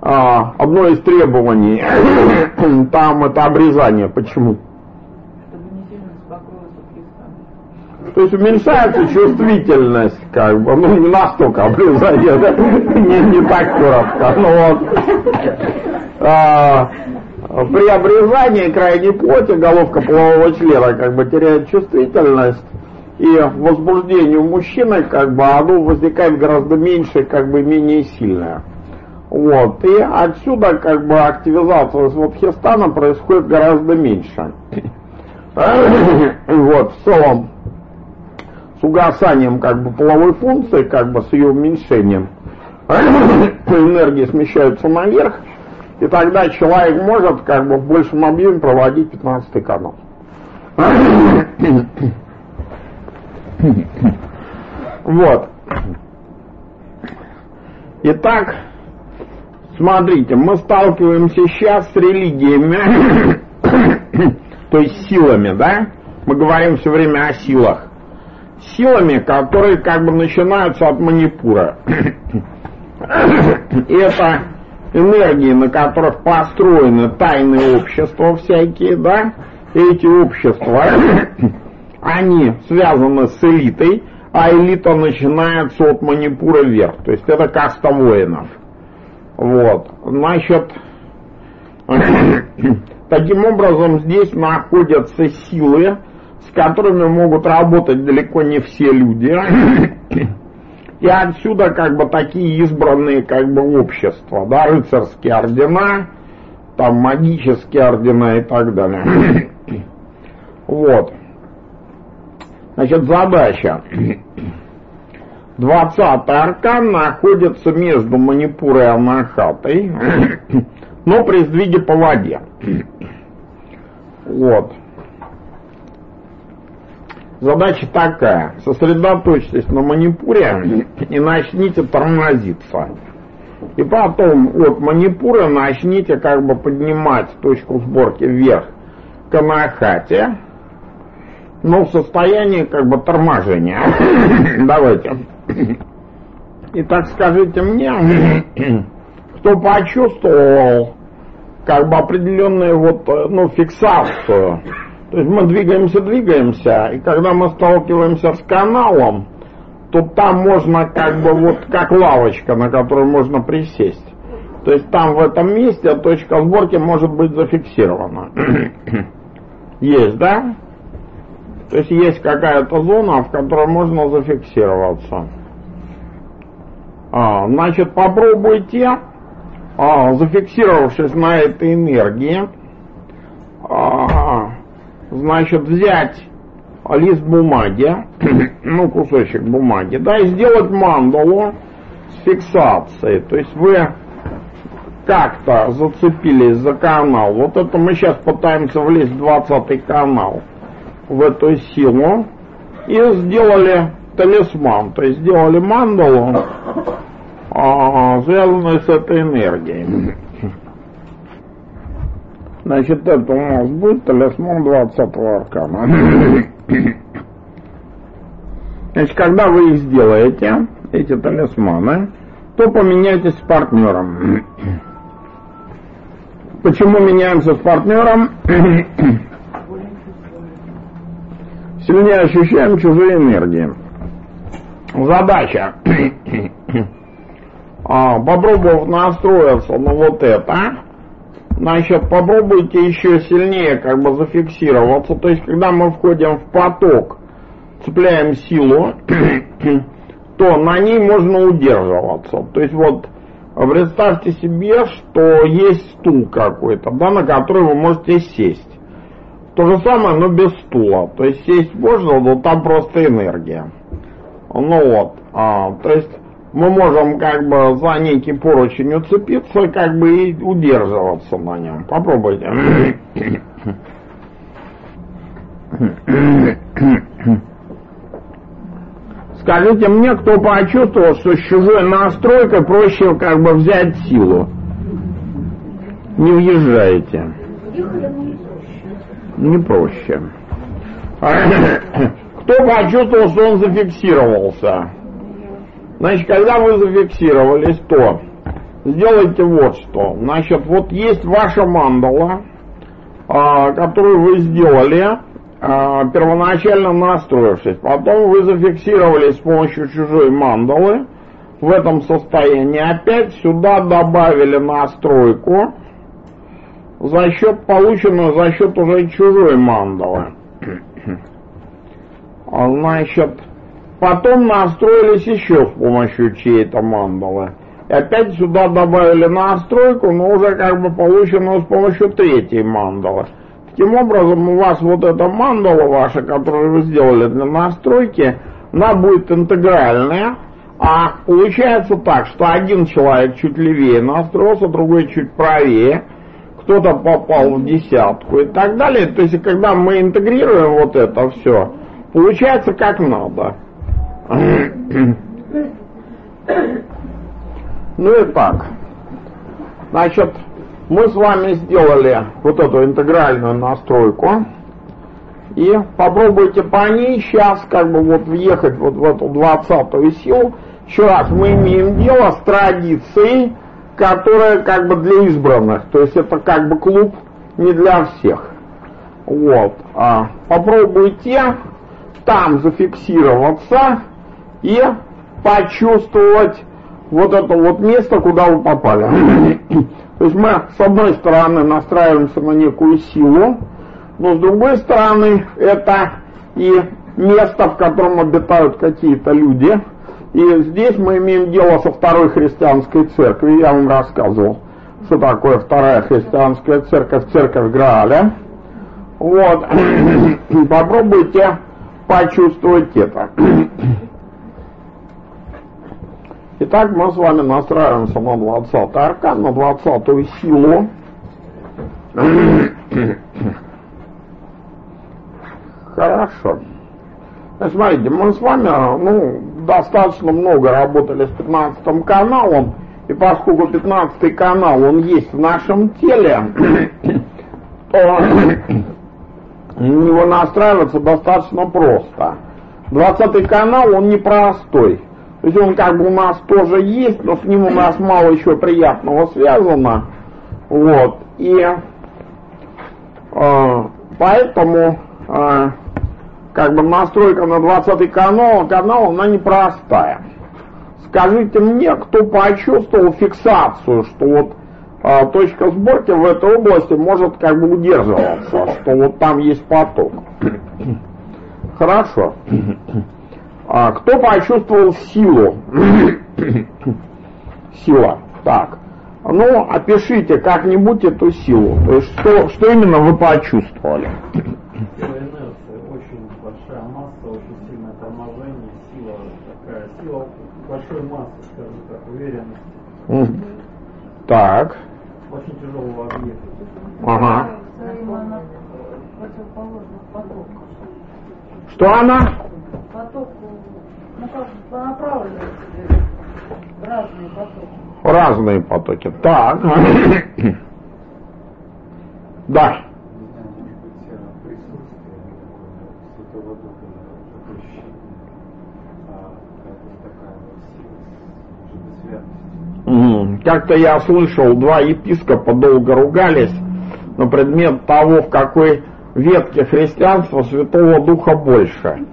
а, одно из требований, там это обрезание. Почему? Чтобы не сильно беспокоиться Христа. То есть уменьшается чувствительность, как бы, ну не настолько обрезание, да? не, не так коротко, ну вот. А, при обрезании крайней плоти головка полового члена как бы теряет чувствительность, и возбуждение у мужчины как бы оно возникает гораздо меньше, как бы менее сильное. Вот, и отсюда как бы активизация свабхистана происходит гораздо меньше. Вот, в целом, с угасанием как бы половой функции, как бы с ее уменьшением, энергии смещаются наверх, и тогда человек может как бы в большем объеме проводить 15 канал. Вот. Итак, смотрите, мы сталкиваемся сейчас с религиями, то есть силами, да? Мы говорим все время о силах. Силами, которые как бы начинаются от манипура. Это энергии, на которых построены тайные общества всякие, да? Эти общества, они связаны с элитой, а элита начинается от Манипура вверх. То есть это каста воинов. Вот. Значит, таким образом здесь находятся силы, с которыми могут работать далеко не все люди. И отсюда как бы такие избранные как бы общества, да, рыцарские ордена, там магические ордена и так далее. Вот. Значит, задача. Двадцатый аркан находится между Манипурой и Анахатой, но при сдвиге по воде. Вот. Задача такая. Сосредоточьтесь на Манипуре и начните тормозиться. И потом от Манипура начните как бы поднимать точку сборки вверх к Анахате, но в состоянии как бы торможения. Давайте. Итак, скажите мне, кто почувствовал как бы определенную вот, ну, фиксацию то есть мы двигаемся, двигаемся, и когда мы сталкиваемся с каналом, то там можно как бы вот как лавочка, на которую можно присесть. То есть там в этом месте точка сборки может быть зафиксирована. Есть, да? То есть есть какая-то зона, в которой можно зафиксироваться. А, значит, попробуйте, а, зафиксировавшись на этой энергии, а, значит, взять лист бумаги, ну, кусочек бумаги, да, и сделать мандалу с фиксацией. То есть вы как-то зацепились за канал. Вот это мы сейчас пытаемся влезть в 20 канал, в эту силу, и сделали талисман, то есть сделали мандалу, а, связанную с этой энергией. Значит, это у нас будет талисман 20 аркана. Значит, когда вы их сделаете, эти талисманы, то поменяйтесь с партнером. Почему меняемся с партнером? Сильнее ощущаем чужие энергии. задача. А, попробовав настроиться на вот это, значит, попробуйте еще сильнее как бы зафиксироваться. То есть, когда мы входим в поток, цепляем силу, то на ней можно удерживаться. То есть, вот, представьте себе, что есть стул какой-то, да, на который вы можете сесть. То же самое, но без стула. То есть сесть можно, но там просто энергия. Ну вот, а, то есть мы можем как бы за некий поручень уцепиться, как бы и удерживаться на нем. Попробуйте. Скажите мне, кто почувствовал, что с чужой настройкой проще как бы взять силу? Не въезжаете. Не проще. Кто почувствовал, что он зафиксировался? Значит, когда вы зафиксировались, то сделайте вот что. Значит, вот есть ваша мандала, а, которую вы сделали, а, первоначально настроившись. Потом вы зафиксировались с помощью чужой мандалы. В этом состоянии опять сюда добавили настройку за счет полученную за счет уже чужой мандалы. А, значит, Потом настроились еще с помощью чьей-то мандалы. И опять сюда добавили настройку, но уже как бы полученную с помощью третьей мандалы. Таким образом, у вас вот эта мандала ваша, которую вы сделали для настройки, она будет интегральная, а получается так, что один человек чуть левее настроился, другой чуть правее, кто-то попал в десятку и так далее. То есть, когда мы интегрируем вот это все, получается как надо. Ну и так. Значит, мы с вами сделали вот эту интегральную настройку. И попробуйте по ней сейчас как бы вот въехать вот в эту двадцатую силу. Еще раз, мы имеем дело с традицией, которая как бы для избранных. То есть это как бы клуб не для всех. Вот. А попробуйте там зафиксироваться и почувствовать вот это вот место, куда вы попали. То есть мы с одной стороны настраиваемся на некую силу, но с другой стороны это и место, в котором обитают какие-то люди. И здесь мы имеем дело со второй христианской церковью. Я вам рассказывал, что такое вторая христианская церковь, церковь Грааля. Вот. Попробуйте почувствовать это. Итак, мы с вами настраиваемся на 20 аркан, на 20 силу. Хорошо. Смотрите, мы с вами ну, достаточно много работали с 15 каналом, и поскольку 15 канал, он есть в нашем теле, то на него настраиваться достаточно просто. 20 канал, он непростой. То есть он как бы у нас тоже есть, но с ним у нас мало еще приятного связано. Вот. И э, поэтому э, как бы настройка на 20 канал, канал, она непростая. Скажите мне, кто почувствовал фиксацию, что вот э, точка сборки в этой области может как бы удерживаться, что вот там есть поток. Хорошо. А, кто почувствовал силу? Сила. Так. Ну, опишите как-нибудь эту силу. То есть, что, что именно вы почувствовали? Очень большая масса, очень сильное торможение, сила такая, сила большой массы, скажем так, уверенности. Так. Очень тяжелого объекта. Ага. Что она? Направленности, разные потоки. Разные потоки. Так. Да. Как-то я слышал, два епископа долго ругались на предмет того, в какой ветке христианства Святого Духа больше.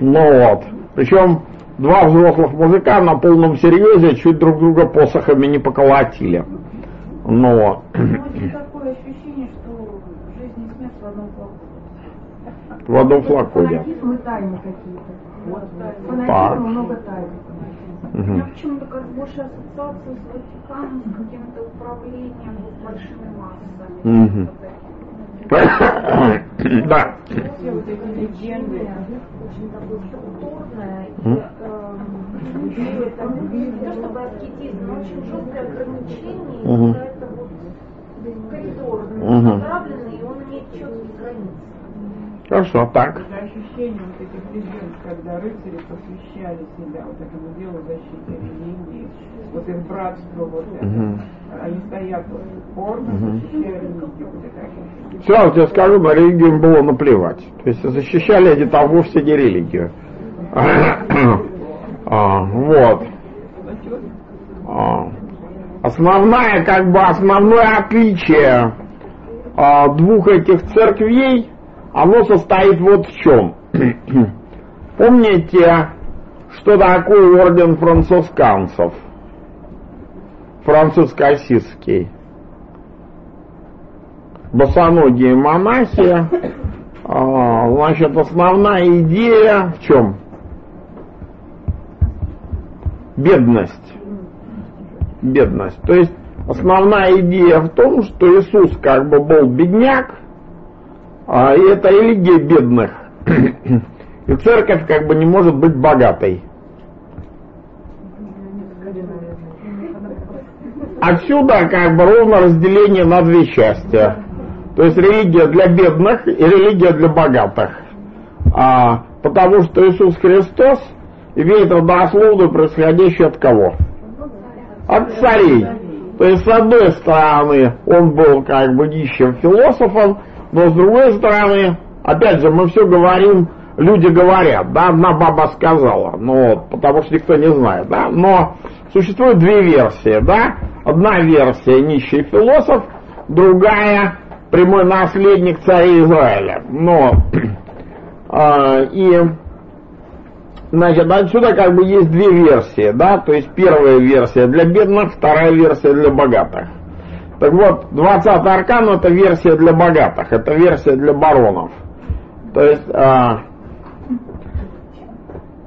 Ну вот. Причем два взрослых мужика на полном серьезе чуть друг друга посохами не поколотили. Но... Очень такое ощущение, что жизнь и смерть в одном флаконе. В одном флаконе. Фанатизм и тайны какие-то. Вот, фанатизм много тайн. У меня почему-то как больше ассоциация с Ватиканом, с каким-то управлением вот большими массами. Такие. Да. Все вот эти легенды. Очень такое структурное и не то чтобы аскетизм, но очень жесткое ограничение, и Мгм. какая-то вот коридор направленный, и он имеет четкие границы. Хорошо, так. Это ощущение вот этих легенд, когда рыцари посвящали себя вот этому делу защиты религии, вот их братство, вот это. Мгм. Они стоят вот упорно, Мгм. защищая религию. Вот это ощущение. Сразу тебе скажу, на религию им было наплевать. То есть защищали они там вовсе не религию. А, вот. А, Основная, как бы основное отличие а, двух этих церквей, оно состоит вот в чем. Помните, что такое орден францисканцев? Франциско-Осистский. Босоногие монахи. А, Значит, основная идея в чем? Бедность. Бедность. То есть основная идея в том, что Иисус как бы был бедняк, а, это религия бедных. И церковь как бы не может быть богатой. Отсюда как бы ровно разделение на две части. То есть религия для бедных и религия для богатых. А, потому что Иисус Христос имеет родословную, происходящую от кого? От царей. То есть, с одной стороны, он был как бы нищим философом, но с другой стороны, опять же, мы все говорим, люди говорят, да, одна баба сказала, вот, потому что никто не знает, да, но существует две версии, да, одна версия нищий философ, другая прямой наследник царя Израиля, но, а, и Значит, отсюда как бы есть две версии, да, то есть первая версия для бедных, вторая версия для богатых. Так вот, 20 аркан это версия для богатых, это версия для баронов. То есть а,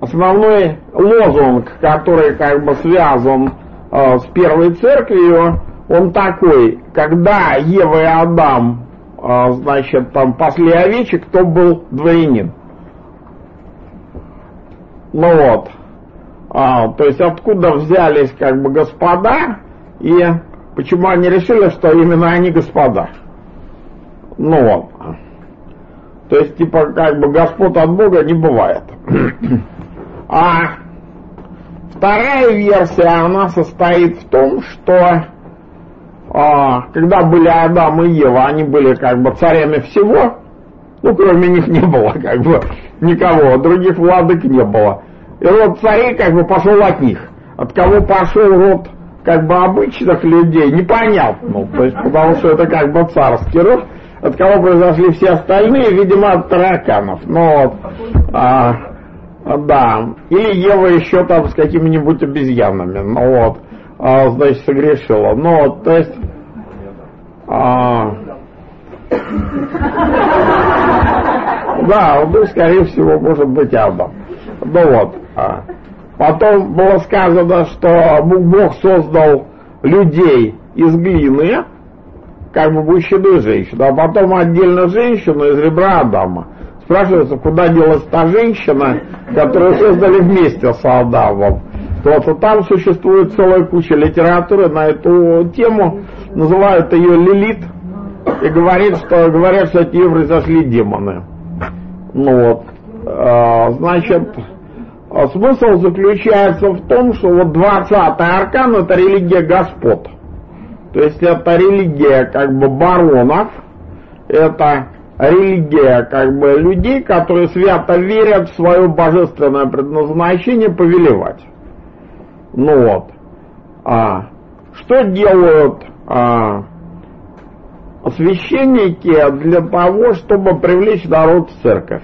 основной лозунг, который как бы связан а, с первой церковью, он такой, когда Ева и Адам, а, значит, там пасли овечек, кто был дворянин. Ну вот. А, то есть откуда взялись как бы господа и почему они решили, что именно они господа. Ну вот. То есть типа как бы господ от Бога не бывает. А вторая версия, она состоит в том, что а, когда были Адам и Ева, они были как бы царями всего, ну, кроме них не было, как бы, никого, других владык не было. И род царей, как бы, пошел от них. От кого пошел род, как бы, обычных людей, непонятно. Ну, то есть, потому что это, как бы, царский род. От кого произошли все остальные, видимо, от тараканов. Ну, вот, а, да. Или Ева еще там с какими-нибудь обезьянами. Ну, вот, а, значит, согрешила. Ну, вот, то есть... А, да, ну, скорее всего, может быть, Адам. Ну вот. А. Потом было сказано, что Бог создал людей из глины, как бы мужчину и женщину, а потом отдельно женщину из ребра Адама. Спрашивается, куда делась та женщина, которую создали вместе с Адамом. Вот, и там существует целая куча литературы на эту тему, называют ее Лилит, и говорит, что, говорят, что от нее произошли демоны. Ну вот, а, значит, смысл заключается в том, что вот 20 аркан это религия господ. То есть это религия как бы баронов, это религия как бы людей, которые свято верят в свое божественное предназначение повелевать. Ну вот. А, что делают а, священники для того, чтобы привлечь народ в церковь?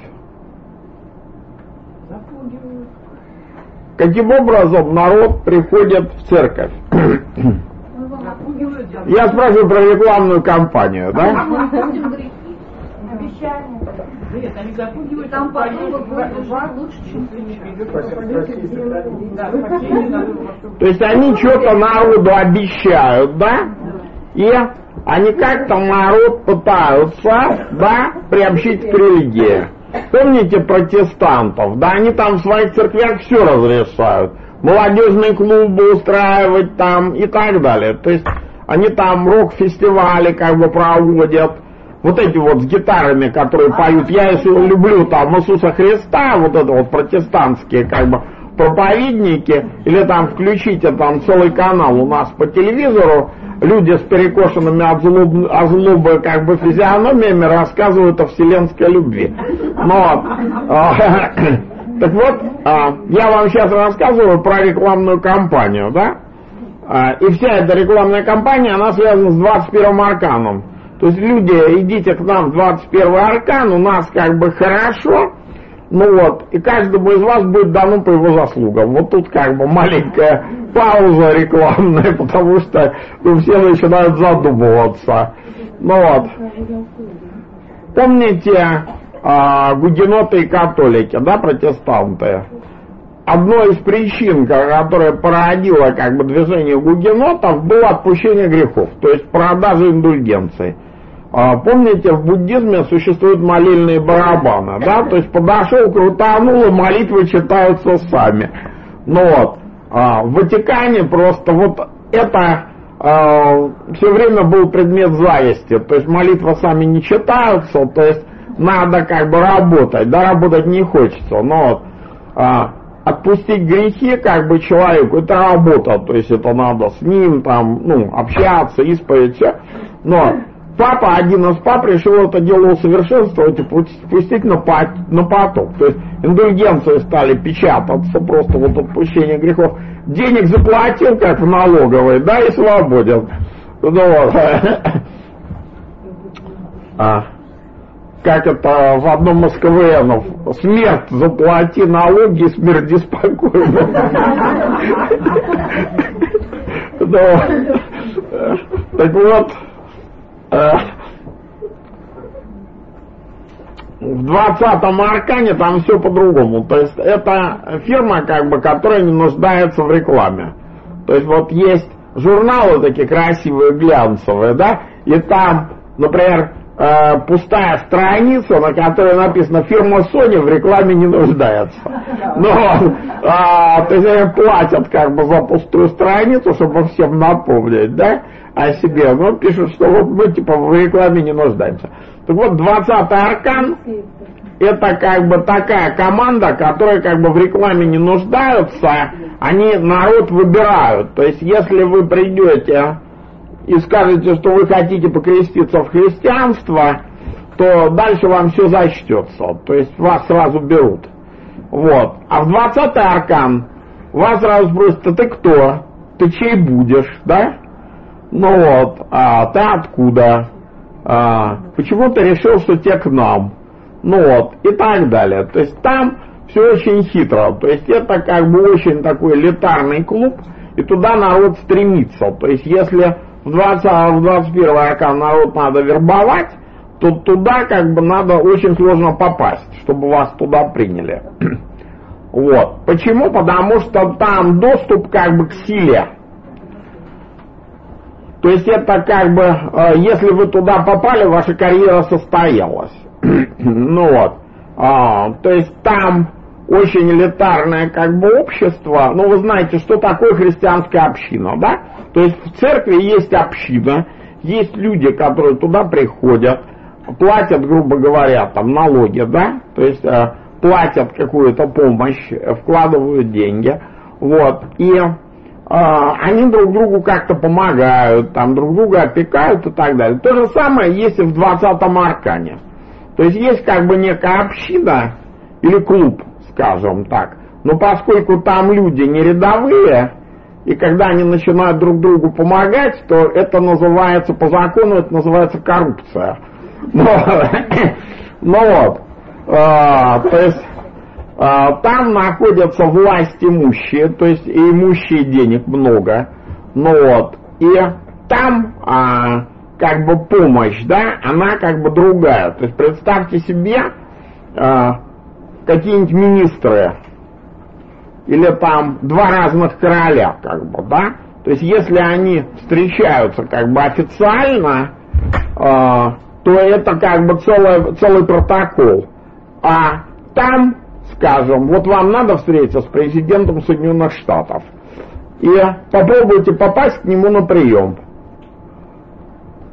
Запугивают. Каким образом народ приходит в церковь? Я спрашиваю про рекламную кампанию, да? Нет, они запугивают. Там лучше, чем. То есть они что-то народу обещают, да? И они как-то народ пытаются, да, приобщить к религии. Помните протестантов, да, они там в своих церквях все разрешают. Молодежные клубы устраивать там и так далее. То есть они там рок-фестивали как бы проводят. Вот эти вот с гитарами, которые поют, я если люблю там Иисуса Христа, вот это вот протестантские как бы проповедники, или там включите там целый канал у нас по телевизору, люди с перекошенными от злобы, от злобы как бы физиономиями рассказывают о вселенской любви. Но, а, так вот, а, я вам сейчас рассказываю про рекламную кампанию, да? А, И вся эта рекламная кампания, она связана с 21 арканом. То есть люди, идите к нам в 21 аркан, у нас как бы хорошо, ну вот, и каждому из вас будет дано по его заслугам. Вот тут как бы маленькая пауза рекламная, потому что ну, все начинают задумываться. Ну вот. Помните а, гугеноты и католики, да, протестанты? Одной из причин, которая породила как бы движение гугенотов, было отпущение грехов, то есть продажа индульгенций. А, Помните, в буддизме существуют молильные барабаны, да? То есть подошел, крутанул, и молитвы читаются сами. Ну вот, а, в Ватикане просто вот это все время был предмет зависти. То есть молитвы сами не читаются, то есть надо как бы работать, да, работать не хочется. Но вот, а, отпустить грехи как бы человеку, это работа, то есть это надо с ним там, ну, общаться, исповедь, все. Но папа, один из пап решил это дело усовершенствовать и пустить на, на поток. То есть индульгенции стали печататься, просто вот отпущение грехов. Денег заплатил, как в налоговой, да, и свободен. Ну вот. А, как это в одном из КВНов, смерть заплати налоги, смерти спокойно. Так вот, в 20-м аркане там все по-другому. То есть это фирма, как бы, которая не нуждается в рекламе. То есть вот есть журналы такие красивые, глянцевые, да, и там, например, э, пустая страница, на которой написано фирма Sony в рекламе не нуждается. Но, а, то есть они платят как бы за пустую страницу, чтобы всем напомнить, да, о себе. Но пишут, что вот мы типа в рекламе не нуждаемся. Так вот, 20-й аркан это как бы такая команда, которая как бы в рекламе не нуждаются, они народ выбирают. То есть, если вы придете и скажете, что вы хотите покреститься в христианство, то дальше вам все зачтется. То есть, вас сразу берут. Вот. А в 20-й аркан вас сразу спросят, а ты кто? Ты чей будешь, да? Ну вот, а ты откуда? а, почему ты решил, что те к нам, ну вот, и так далее. То есть там все очень хитро, то есть это как бы очень такой элитарный клуб, и туда народ стремится. То есть если в, 20, в 21 века народ надо вербовать, то туда как бы надо очень сложно попасть, чтобы вас туда приняли. Вот. Почему? Потому что там доступ как бы к силе. То есть это как бы, э, если вы туда попали, ваша карьера состоялась. ну вот. А, то есть там очень элитарное как бы общество. Ну вы знаете, что такое христианская община, да? То есть в церкви есть община, есть люди, которые туда приходят, платят, грубо говоря, там налоги, да? То есть э, платят какую-то помощь, вкладывают деньги. Вот. И а, они друг другу как-то помогают, там друг друга опекают и так далее. То же самое есть и в 20-м аркане. То есть есть как бы некая община или клуб, скажем так. Но поскольку там люди не рядовые, и когда они начинают друг другу помогать, то это называется, по закону это называется коррупция. Ну вот, а, то есть а, там находятся власть имущие, то есть и имущие денег много. Ну вот. И там а, как бы помощь, да, она как бы другая. То есть представьте себе а, какие-нибудь министры или там два разных короля, как бы, да. То есть если они встречаются как бы официально, а, то это как бы целый, целый протокол. А там скажем, вот вам надо встретиться с президентом Соединенных Штатов, и попробуйте попасть к нему на прием.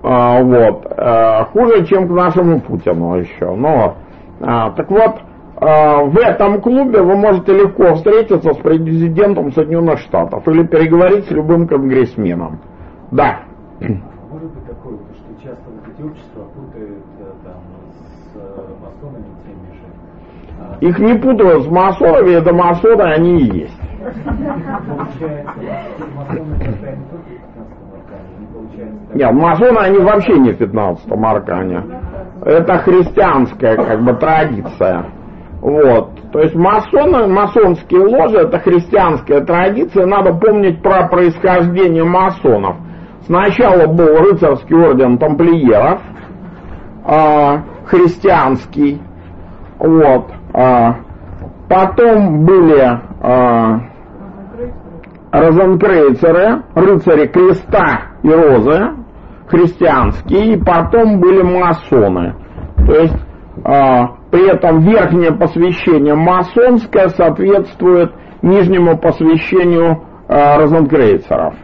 А, вот. А, хуже, чем к нашему Путину еще. Но, а, так вот, в этом клубе вы можете легко встретиться с президентом Соединенных Штатов или переговорить с любым конгрессменом. Да. Может быть такое, что часто вот эти общества путают э, там с э, масонами теми же, их не путают с масонами, это масоны они и есть. Нет, масоны они вообще не в 15 аркане. Это христианская как бы традиция. Вот. То есть масоны, масонские ложи это христианская традиция. Надо помнить про происхождение масонов. Сначала был рыцарский орден тамплиеров, э, христианский. Вот. А, потом были а, розенкрейцеры, рыцари креста и розы, христианские, и потом были масоны. То есть при этом верхнее посвящение масонское соответствует нижнему посвящению а, розенкрейцеров.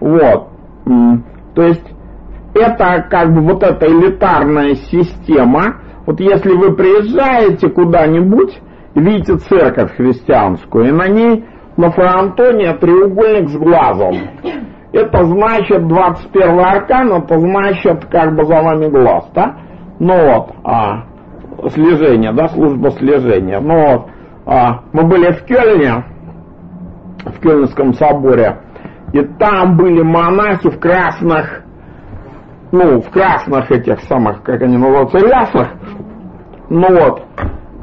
Вот. То есть это как бы вот эта элитарная система, вот если вы приезжаете куда-нибудь, видите церковь христианскую, и на ней на фронтоне треугольник с глазом. Это значит 21 аркан, это значит как бы за вами глаз, да? Ну вот, а, слежение, да, служба слежения. Вот, а, мы были в Кельне, в Кельнском соборе, и там были монахи в красных ну, в красных этих самых, как они называются, рясах. Ну вот.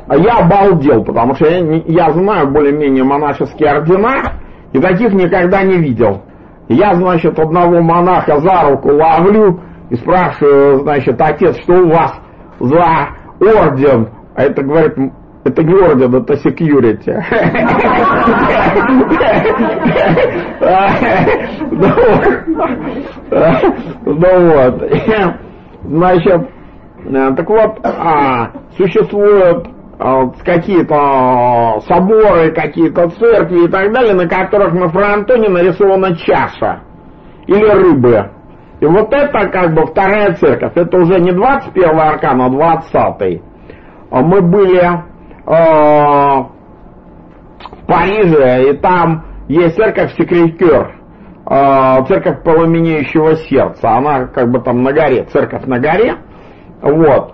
А я обалдел, потому что я, я знаю более-менее монашеские ордена, и таких никогда не видел. Я, значит, одного монаха за руку ловлю и спрашиваю, значит, отец, что у вас за орден? А это, говорит, это не орден, это секьюрити. Ну вот. Значит, так вот, а, существуют а, какие-то соборы, какие-то церкви и так далее, на которых на фронтоне нарисована чаша или рыбы. И вот это как бы вторая церковь. Это уже не 21 аркан, а 20 -й. Мы были Э, в Париже, и там есть церковь Секретер, э, церковь пламенеющего сердца, она как бы там на горе, церковь на горе, вот.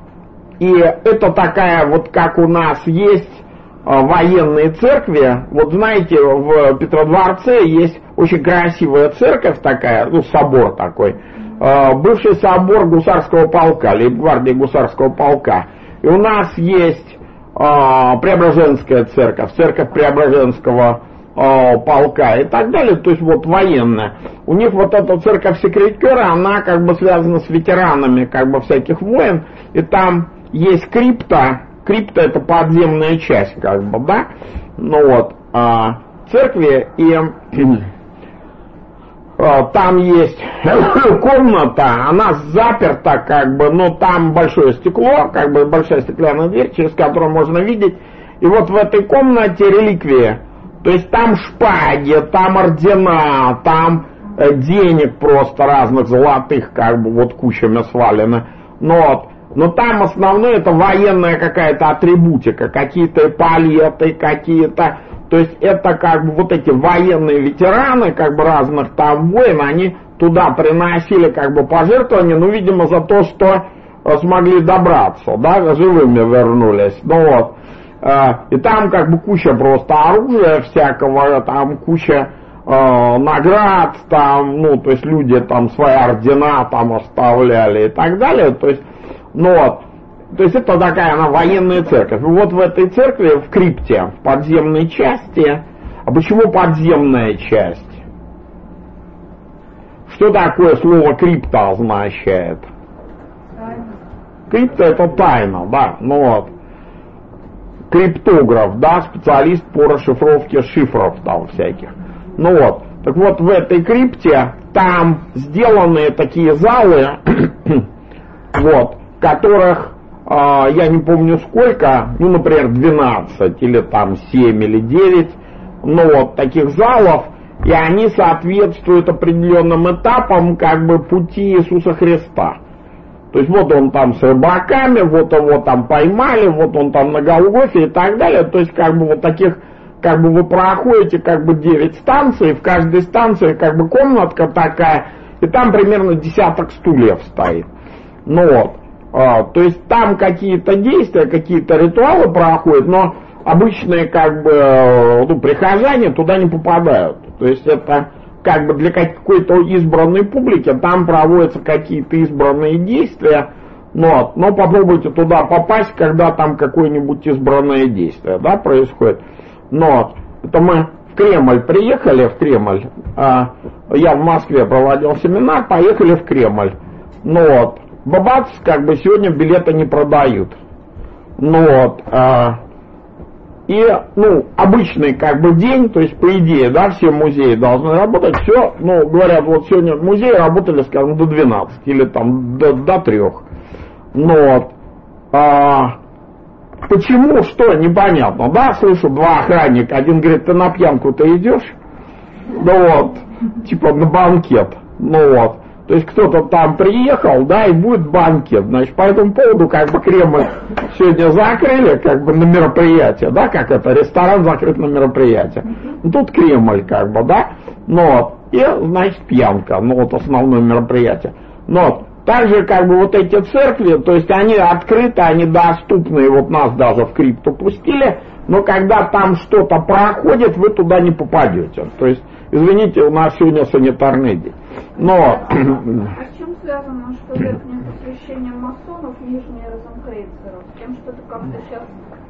И это такая вот как у нас есть э, военные церкви, вот знаете, в Петродворце есть очень красивая церковь такая, ну собор такой, бывший собор гусарского полка, или гвардии гусарского полка. И у нас есть а, Преображенская церковь, церковь Преображенского а, полка и так далее, то есть вот военная. У них вот эта церковь секретера, она как бы связана с ветеранами как бы всяких войн, и там есть крипта, крипта это подземная часть как бы, да, ну вот, а, церкви и Э, там есть комната, она заперта, как бы, но там большое стекло, как бы большая стеклянная дверь, через которую можно видеть. И вот в этой комнате реликвия. То есть там шпаги, там ордена, там э, денег просто разных золотых, как бы вот кучами свалено. Но, но там основное это военная какая-то атрибутика, какие-то палеты, какие-то то есть это как бы вот эти военные ветераны, как бы разных там войн, они туда приносили как бы пожертвования, ну, видимо, за то, что э, смогли добраться, да, живыми вернулись. Ну вот. Э, и там как бы куча просто оружия всякого, там куча э, наград, там, ну, то есть люди там свои ордена там оставляли и так далее. То есть, ну вот. То есть это такая она военная церковь. И вот в этой церкви, в крипте, в подземной части, а почему подземная часть? Что такое слово крипта означает? Крипта это тайна, да, ну вот. Криптограф, да, специалист по расшифровке шифров там всяких. Ну вот, так вот в этой крипте там сделаны такие залы, вот, которых э, я не помню сколько, ну, например, 12 или там 7 или 9, ну вот, таких залов, и они соответствуют определенным этапам как бы пути Иисуса Христа. То есть вот он там с рыбаками, вот его там поймали, вот он там на Голгофе и так далее. То есть как бы вот таких, как бы вы проходите как бы 9 станций, в каждой станции как бы комнатка такая, и там примерно десяток стульев стоит. Ну вот. А, то есть там какие-то действия, какие-то ритуалы проходят, но обычные как бы ну, прихожане туда не попадают. То есть это как бы для какой-то избранной публики, там проводятся какие-то избранные действия, но, но попробуйте туда попасть, когда там какое-нибудь избранное действие да, происходит. Но это мы в Кремль приехали, в Кремль, а, я в Москве проводил семинар, поехали в Кремль. Ну вот, бабац, как бы сегодня билеты не продают. Ну вот, а, и, ну, обычный как бы день, то есть по идее, да, все музеи должны работать, все, ну, говорят, вот сегодня музеи работали, скажем, до 12 или там до, до 3. Ну вот, а, почему, что, непонятно, да, слышу, два охранника, один говорит, ты на пьянку-то идешь? Ну вот, типа на банкет, ну вот. То есть кто-то там приехал, да, и будет банкет. Значит, по этому поводу как бы Кремль сегодня закрыли как бы на мероприятие, да, как это, ресторан закрыт на мероприятие. Ну, тут Кремль как бы, да, ну вот, и, значит, пьянка, ну вот основное мероприятие. Но вот, также как бы вот эти церкви, то есть они открыты, они доступны, и вот нас даже в крипту пустили, но когда там что-то проходит, вы туда не попадете. То есть, извините, у нас сегодня санитарный день. Но... А с чем связано, что верхнее посвящение масонов, нижнее розенкрейцеров? Тем, что это как-то сейчас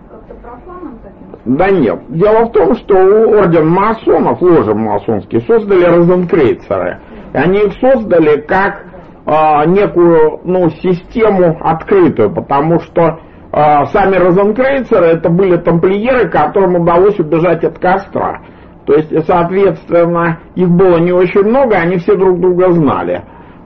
как-то профаном таким? Да нет. Дело в том, что орден масонов, ложи масонские, создали розенкрейцеры. И они их создали как э, некую ну, систему открытую, потому что э, сами розенкрейцеры это были тамплиеры, которым удалось убежать от костра. То есть, соответственно, их было не очень много, они все друг друга знали.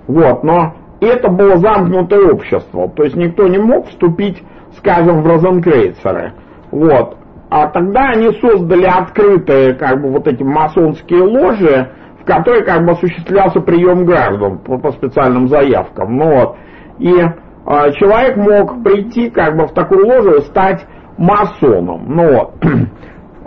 Вот, но это было замкнутое общество, то есть никто не мог вступить, скажем, в розенкрейцеры. Вот. А тогда они создали открытые, как бы, вот эти масонские ложи, в которые, как бы, осуществлялся прием граждан по, по специальным заявкам. Ну, вот. И э, человек мог прийти, как бы, в такую ложу и стать масоном. Ну, вот.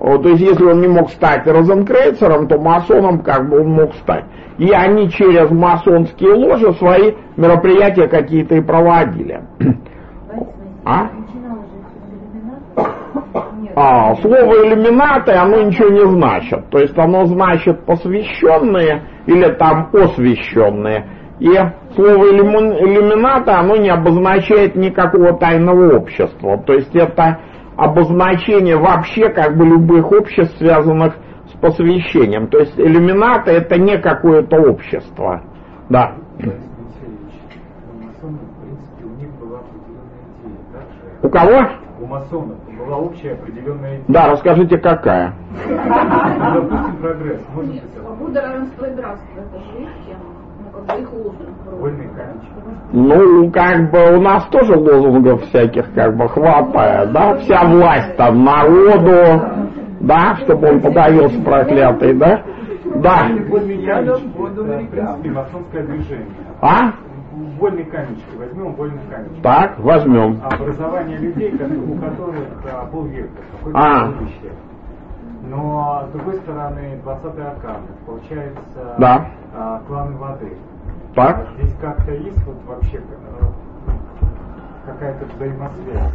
То есть, если он не мог стать розенкрейцером, то масоном как бы он мог стать. И они через масонские ложи свои мероприятия какие-то и проводили. А? А, слово иллюминаты, оно ничего не значит. То есть оно значит посвященные или там освященные. И слово иллюмината, оно не обозначает никакого тайного общества. То есть это обозначение вообще как бы любых обществ, связанных с посвящением. То есть иллюминаты это не какое-то общество. Да. У кого? У масонов была общая определенная идея. Да, расскажите, какая? Допустим, прогресс. Может быть, свобода, равенство и братство, это же их тема. Ну, как бы у нас тоже лозунгов всяких как бы хватает, да? Вся власть там народу, да, чтобы он подавился проклятый, да? Да. А? Вольный каменчик, возьмем вольный каменчик. Так, возьмем. Образование людей, у которых а, полвека, А. будущее. Но, с другой стороны, 20 аркан, получается, Да. а, кланы воды. Так. Здесь как-то есть вот вообще э, какая-то взаимосвязь?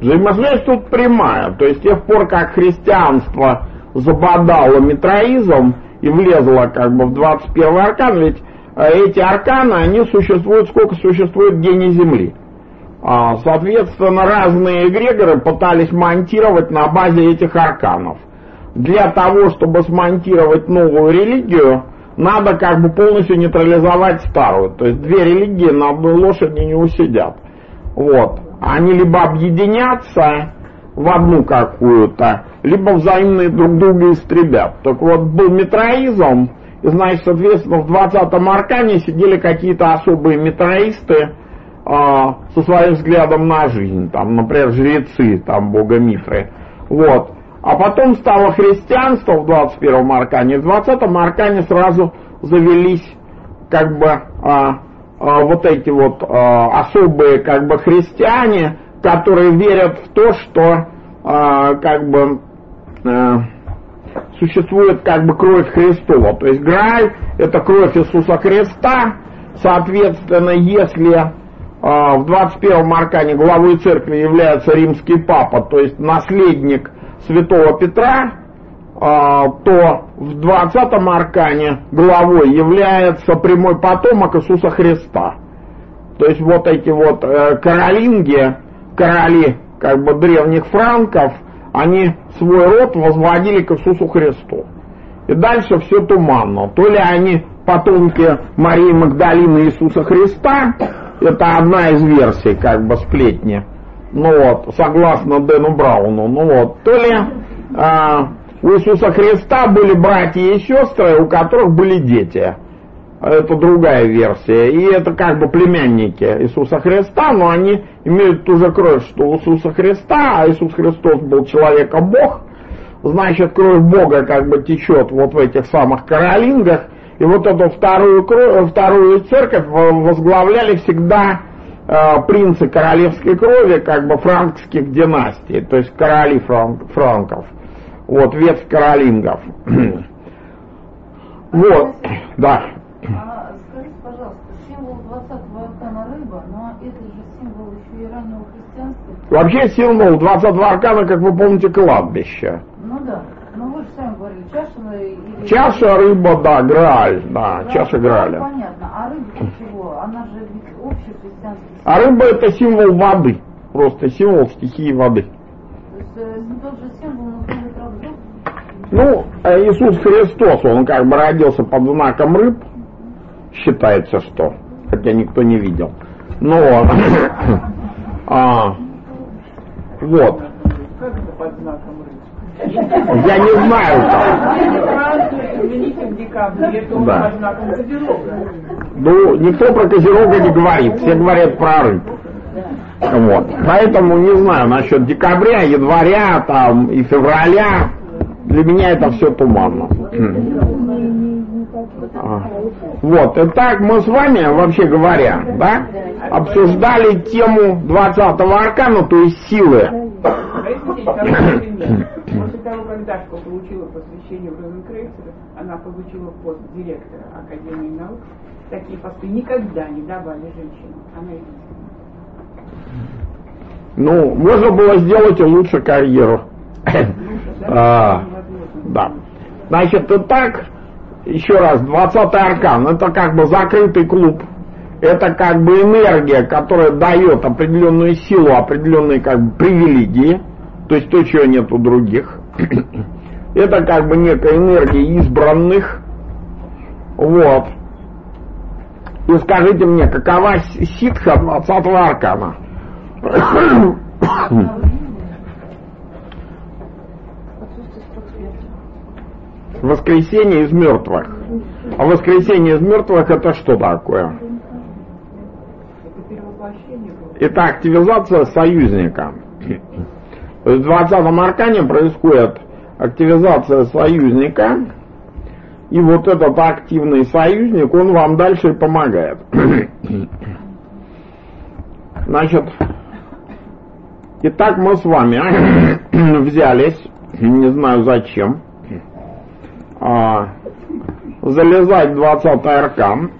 Взаимосвязь тут прямая. То есть с тех пор, как христианство забодало митроизм и влезло как бы в 21 аркан, ведь э, эти арканы, они существуют, сколько существует гений Земли. А, Соответственно, разные эгрегоры пытались монтировать на базе этих арканов. Для того, чтобы смонтировать новую религию, надо как бы полностью нейтрализовать старую. То есть две религии на одной лошади не усидят. Вот. Они либо объединятся в одну какую-то, либо взаимно друг друга истребят. Так вот, был метроизм, и, значит, соответственно, в 20-м аркане сидели какие-то особые метроисты э, со своим взглядом на жизнь, там, например, жрецы, там, бога Мифры. Вот. А потом стало христианство в 21-м аркане, в 20-м аркане сразу завелись как бы а, а, вот эти вот а, особые как бы христиане, которые верят в то, что а, как бы а, существует как бы кровь Христова. То есть Грааль это кровь Иисуса Христа. Соответственно, если а, в 21-м аркане главой церкви является римский папа, то есть наследник святого Петра, а, то в 20-м аркане главой является прямой потомок Иисуса Христа. То есть вот эти вот э, каролинги, короли как бы древних франков, они свой род возводили к Иисусу Христу. И дальше все туманно. То ли они потомки Марии Магдалины Иисуса Христа, это одна из версий как бы сплетни, ну вот, согласно Дэну Брауну, ну вот, то ли а, у Иисуса Христа были братья и сестры, у которых были дети. Это другая версия. И это как бы племянники Иисуса Христа, но они имеют ту же кровь, что у Иисуса Христа, а Иисус Христос был человеком Бог. Значит, кровь Бога как бы течет вот в этих самых каролингах. И вот эту вторую, кровь, вторую церковь возглавляли всегда принцы королевской крови, как бы франкских династий, то есть короли франк, франков. Вот, ветвь каролингов. вот, да. А, скажите, пожалуйста, символ 20-го аркана рыба, но это же символ еще и раннего христианства. Вообще символ 22 аркана, как вы помните, кладбище. Ну да, ну вы же сами говорили, чаша или... Чаша, рыба, да, грааль, да, Да, чаша грааля. Понятно, а рыба чего? Она же ведь общий христианский А рыба это символ воды, просто символ стихии воды. То есть э, тот же символ, но другой правда. Ну, э, Иисус Христос, он как бы родился под знаком рыб, считается, что, хотя никто не видел. Но, а, вот, Как это под знаком рыбы? я не знаю Да. Ну, никто про Козерога не говорит, все говорят про рыб. Вот. Поэтому не знаю насчет декабря, января там и февраля. Для меня это все туманно. А. Вот, итак, мы с вами, вообще говоря, да, обсуждали тему 20-го аркана, то есть силы. Простите, второй пример. После того, Дашка получила посвящение в Розенкрейцера, она получила пост директора Академии наук. Такие посты никогда не давали женщинам. Она единственная. Ну, можно было сделать и лучше карьеру. А, Да. Значит, итак, еще раз, 20 аркан, это как бы закрытый клуб. Это как бы энергия, которая дает определенную силу, определенные как бы привилегии, то есть то, чего нет у других. Это как бы некая энергия избранных. Вот. И скажите мне, какова ситха 20 аркана? Воскресение из мертвых. А воскресение из мертвых это что такое? Это активизация союзника. В 20 аркане происходит активизация союзника, и вот этот активный союзник, он вам дальше помогает. Значит, итак, мы с вами взялись, не знаю зачем, а, залезать в 20 аркан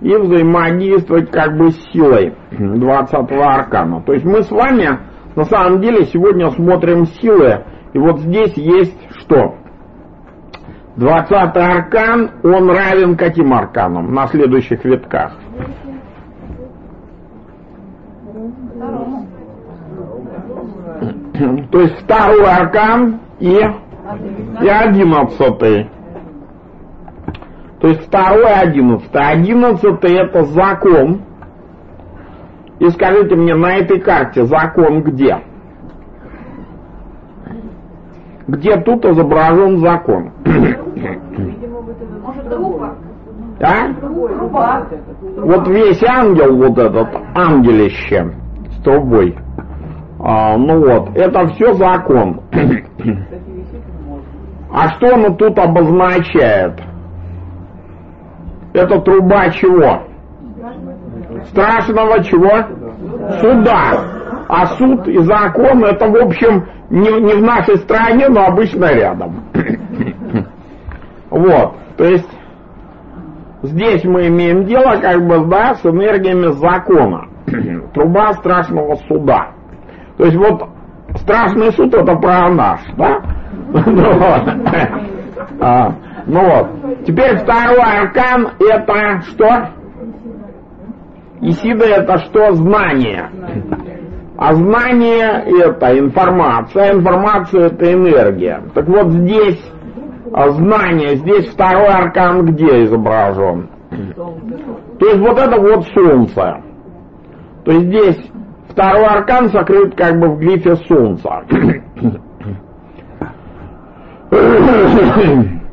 и взаимодействовать как бы с силой 20 аркана. То есть мы с вами на самом деле сегодня смотрим силы, и вот здесь есть что? 20 аркан, он равен каким арканам на следующих витках? То есть второй аркан и, и одиннадцатый. То есть второй и одиннадцатый. Одиннадцатый это закон. И скажите мне, на этой карте закон где? Где тут изображен закон? А? Вот весь ангел, вот этот ангелище с трубой, а, ну вот, это все закон. А что оно тут обозначает? Это труба чего? Страшного чего? Суда. А суд и закон это, в общем, не, не в нашей стране, но обычно рядом. Вот. То есть здесь мы имеем дело как бы да, с энергиями закона. Труба страшного суда. То есть вот страшный суд это про наш, да? Ну вот. А, ну вот. Теперь второй аркан это что? Исида это что? Знание. А знание это информация, информация это энергия. Так вот здесь а, знание, здесь второй аркан где изображен? То есть вот это вот солнце. То есть здесь второй аркан сокрыт как бы в глифе солнца.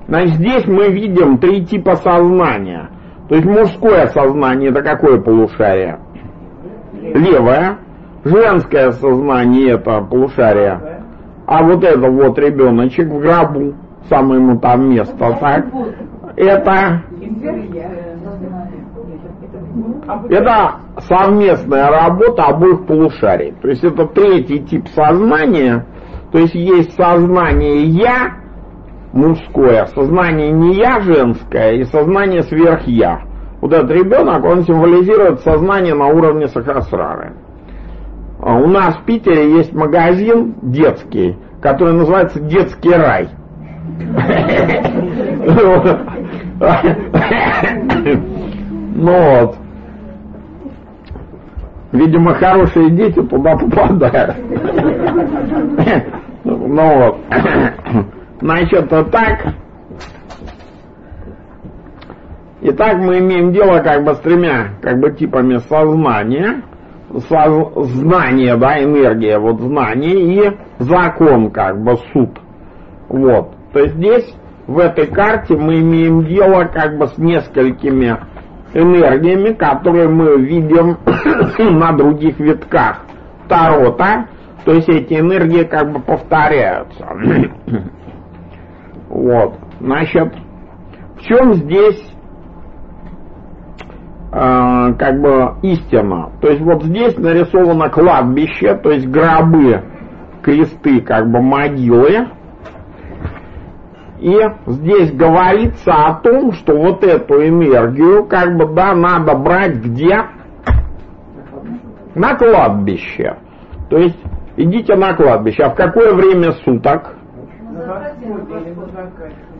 Значит, здесь мы видим три типа сознания. То есть мужское сознание это какое полушарие? Левое. Женское сознание это полушарие. А вот это вот ребеночек в гробу, самое ему там место, так? Это это совместная работа обоих полушарий. То есть это третий тип сознания. То есть есть сознание «я», мужское, сознание не «я» женское и сознание сверх-я. Вот этот ребенок, он символизирует сознание на уровне сахасрары. А у нас в Питере есть магазин детский, который называется «Детский рай». Ну вот. Видимо, хорошие дети туда попадают. Ну вот. Значит, так. Итак, мы имеем дело как бы с тремя как бы типами сознания. Знание, да, энергия, вот знание и закон, как бы суд. Вот. То есть здесь, в этой карте, мы имеем дело как бы с несколькими энергиями, которые мы видим на других витках Тарота. То есть эти энергии как бы повторяются. вот. Значит, в чем здесь э, как бы истина? То есть вот здесь нарисовано кладбище, то есть гробы, кресты, как бы могилы. И здесь говорится о том, что вот эту энергию, как бы, да, надо брать где? На кладбище. То есть, идите на кладбище. А в какое время суток?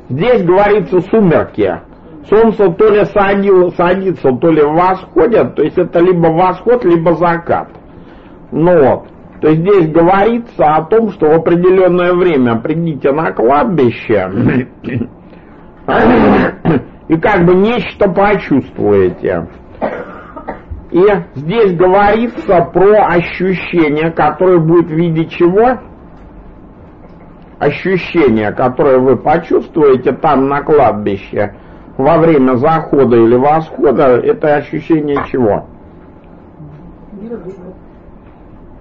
Здесь говорится сумерки. Солнце то ли садится, то ли восходит. То есть, это либо восход, либо закат. Ну вот. То есть здесь говорится о том, что в определенное время придите на кладбище и как бы нечто почувствуете. И здесь говорится про ощущение, которое будет в виде чего? Ощущение, которое вы почувствуете там на кладбище во время захода или восхода, это ощущение чего?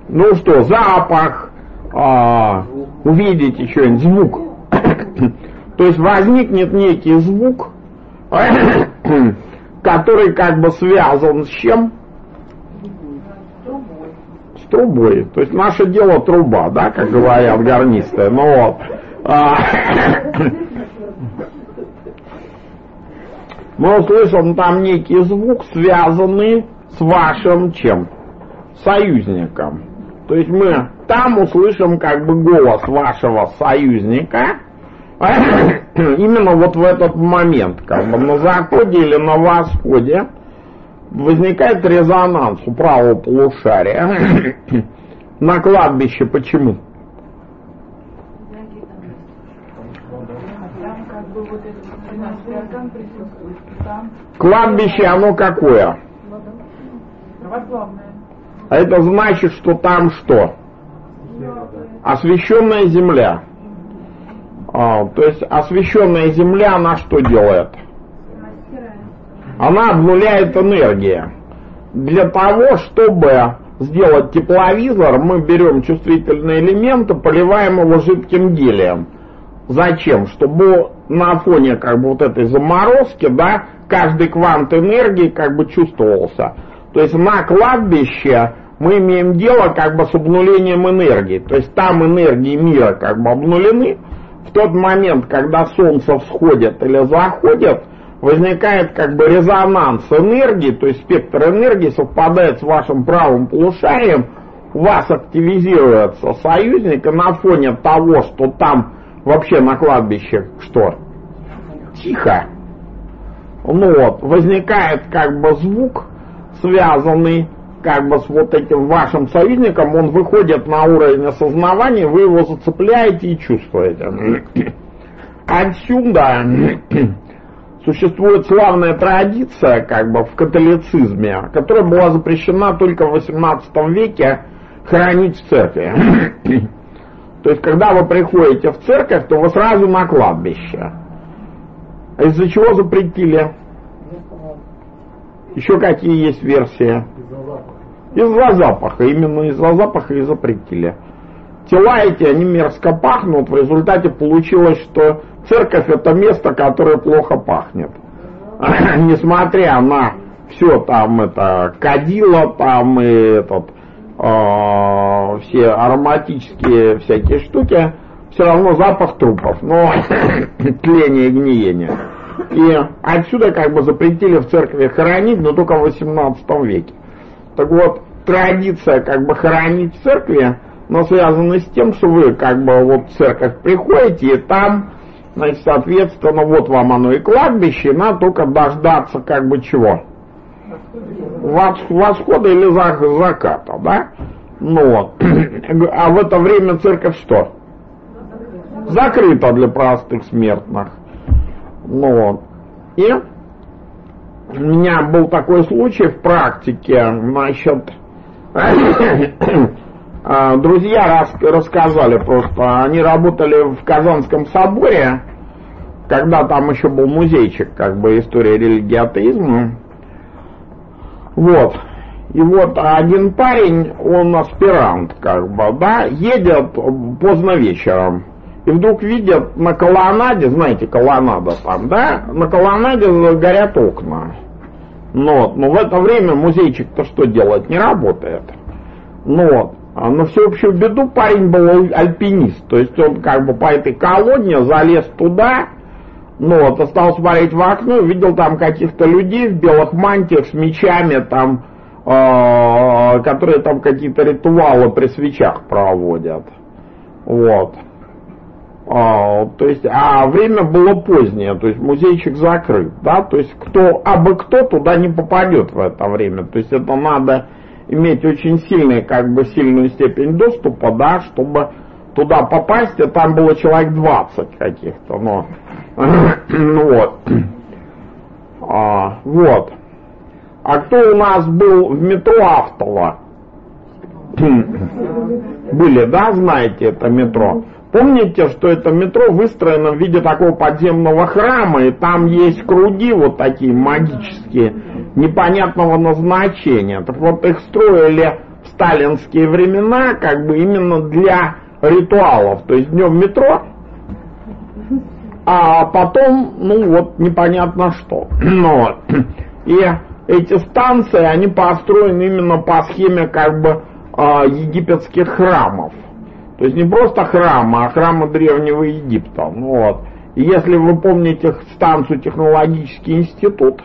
ну что, запах, а, увидите что-нибудь, звук. То есть возникнет некий звук, который как бы связан с чем? С трубой. То есть наше дело труба, да, как говорят гарнисты. Ну вот. А, мы услышим там некий звук, связанный с вашим чем? Союзником. То есть мы там услышим как бы голос вашего союзника, именно вот в этот момент, как бы на заходе или на восходе, возникает резонанс у правого полушария. На кладбище почему? Там как бы вот этот 13 орган присутствует. Там Кладбище оно какое? А это значит, что там что? Освященная земля. А, то есть освященная земля, она что делает? Она обнуляет энергию. Для того, чтобы сделать тепловизор, мы берем чувствительные элементы, поливаем его жидким гелием. Зачем? Чтобы на фоне как бы вот этой заморозки, да, каждый квант энергии как бы чувствовался. То есть на кладбище мы имеем дело как бы с обнулением энергии. То есть там энергии мира как бы обнулены. В тот момент, когда Солнце всходит или заходит, возникает как бы резонанс энергии, то есть спектр энергии совпадает с вашим правым полушарием, у вас активизируется союзник, и на фоне того, что там вообще на кладбище что? Тихо. Ну вот, возникает как бы звук, связанный как бы с вот этим вашим союзником, он выходит на уровень осознавания, вы его зацепляете и чувствуете. Отсюда существует славная традиция, как бы в католицизме, которая была запрещена только в XVIII веке хранить в церкви. То есть, когда вы приходите в церковь, то вы сразу на кладбище. А из-за чего запретили? Еще какие есть версии? Из-за запаха. Именно из-за запаха и запретили. Тела эти, они мерзко пахнут. В результате получилось, что церковь это место, которое плохо пахнет. Несмотря на все там это кадило, там и этот э, все ароматические всякие штуки, все равно запах трупов, но тление и гниение. И отсюда как бы запретили в церкви хоронить, но только в 18 веке. Так вот, традиция как бы хоронить в церкви, но связана с тем, что вы как бы вот в церковь приходите, и там, значит, соответственно, вот вам оно и кладбище, надо только дождаться как бы чего? Восхода или заката, да? Ну вот. А в это время церковь что? Закрыта для простых смертных. Ну вот. И у меня был такой случай в практике, значит, друзья рас, рассказали просто, они работали в Казанском соборе, когда там еще был музейчик, как бы, история религии атеизма. Вот. И вот один парень, он аспирант, как бы, да, едет поздно вечером. И вдруг видят на колоннаде, знаете, колоннада там, да, на колоннаде горят окна. Ну вот, но в это время музейчик-то что делает? Не работает. Ну вот. А на всеобщую беду парень был альпинист. То есть он как бы по этой колонне залез туда, ну вот, и стал смотреть в окно, увидел там каких-то людей в белых мантиях с мечами там, э, которые там какие-то ритуалы при свечах проводят. Вот. А, то есть, а время было позднее, то есть музейчик закрыт, да, то есть кто, абы кто туда не попадет в это время, то есть это надо иметь очень сильный, как бы сильную степень доступа, да, чтобы туда попасть, и там было человек 20 каких-то, но, ну вот, а, вот. А кто у нас был в метро Автово? Были, да, знаете это метро? Помните, что это метро выстроено в виде такого подземного храма, и там есть круги вот такие магические, непонятного назначения. Так вот их строили в сталинские времена, как бы именно для ритуалов. То есть днем метро, а потом, ну вот, непонятно что. Ну, вот. И эти станции, они построены именно по схеме как бы а, египетских храмов. То есть не просто храмы, а храмы Древнего Египта. Ну, вот. И если вы помните станцию Технологический институт,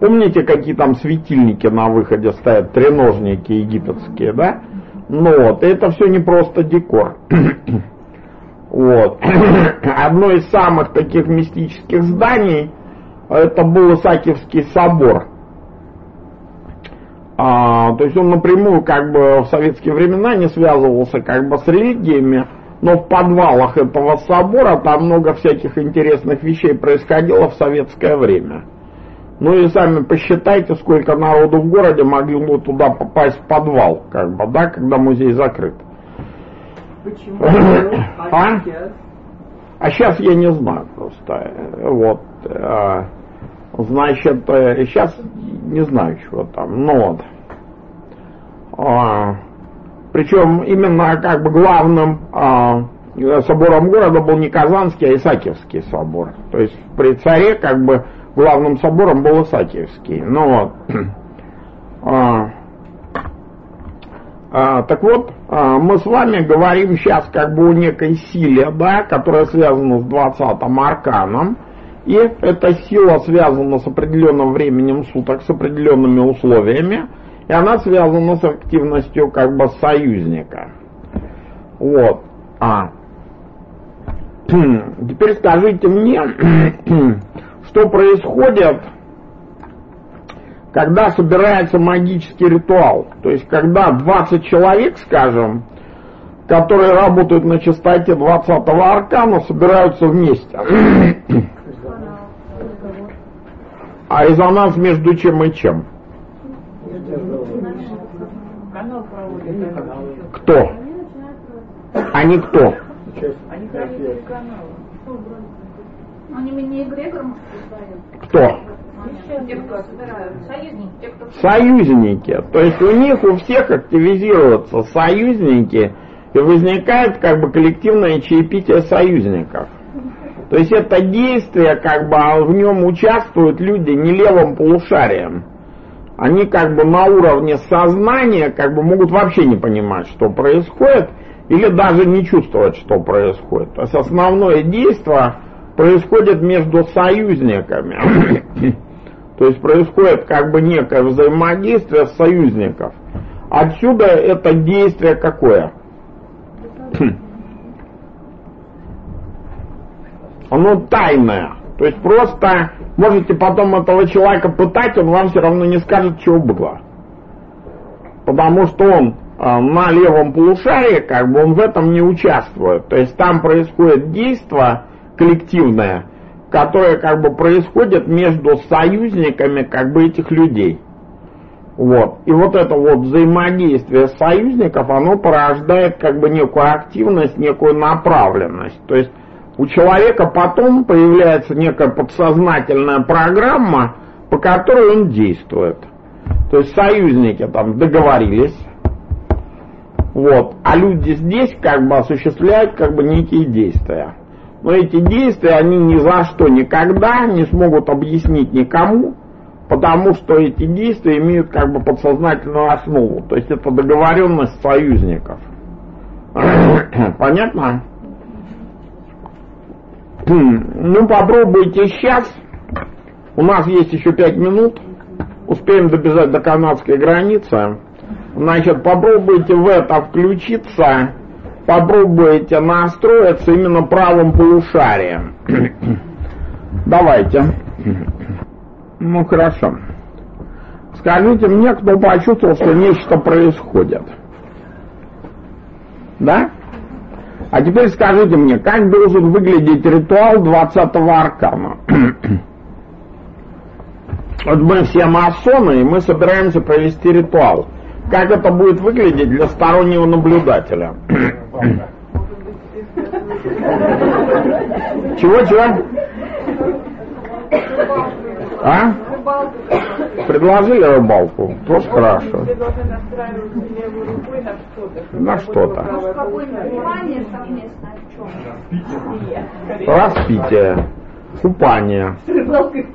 помните, какие там светильники на выходе стоят, треножники египетские, да? Ну вот, это все не просто декор. вот. Одно из самых таких мистических зданий, это был Исаакиевский собор. А, то есть он напрямую как бы в советские времена не связывался как бы с религиями, но в подвалах этого собора там много всяких интересных вещей происходило в советское время. Ну и сами посчитайте, сколько народу в городе могло туда попасть в подвал, как бы, да, когда музей закрыт. Почему? А? А сейчас я не знаю просто. Вот. э, Значит, сейчас не знаю, чего там. Ну вот. А, Причем именно как бы главным а, собором города был не Казанский, а Исаакиевский собор. То есть при царе как бы главным собором был Исаакиевский. Ну. А, а, так вот, а, мы с вами говорим сейчас как бы о некой силе, да, которая связана с 20-м арканом. И эта сила связана с определенным временем суток, с определенными условиями. И она связана с активностью как бы союзника. Вот. А. Теперь скажите мне, что происходит, когда собирается магический ритуал. То есть, когда 20 человек, скажем, которые работают на частоте 20-го аркана, собираются вместе. А резонанс между чем и чем? Канал проводит. Кто? Они кто? Они хранители канала. Они мне эгрегор, может, создают? Кто? Союзники. То есть у них у всех активизируются союзники, и возникает как бы коллективное чаепитие союзников. То есть это действие, как бы а в нем участвуют люди не левым полушарием. Они как бы на уровне сознания как бы могут вообще не понимать, что происходит, или даже не чувствовать, что происходит. То есть основное действие происходит между союзниками. То есть происходит как бы некое взаимодействие союзников. Отсюда это действие какое? Оно тайное. То есть просто можете потом этого человека пытать, он вам все равно не скажет, чего было. Потому что он э, на левом полушарии, как бы он в этом не участвует. То есть там происходит действие коллективное, которое как бы происходит между союзниками как бы этих людей. Вот. И вот это вот взаимодействие союзников, оно порождает как бы некую активность, некую направленность. То есть у человека потом появляется некая подсознательная программа, по которой он действует. То есть союзники там договорились, вот, а люди здесь как бы осуществляют как бы некие действия. Но эти действия они ни за что никогда не смогут объяснить никому, потому что эти действия имеют как бы подсознательную основу. То есть это договоренность союзников. Понятно? Ну, попробуйте сейчас. У нас есть еще пять минут. Успеем добежать до канадской границы. Значит, попробуйте в это включиться. Попробуйте настроиться именно правым полушарием. Давайте. Ну, хорошо. Скажите мне, кто почувствовал, что нечто происходит. Да? А теперь скажите мне, как должен выглядеть ритуал 20-го аркана? вот мы все масоны, и мы собираемся провести ритуал. Как это будет выглядеть для стороннего наблюдателя? Чего-чего? А? Предложили рыбалку? Тоже хорошо. На что-то. Распитие, купание, с рыбалкой.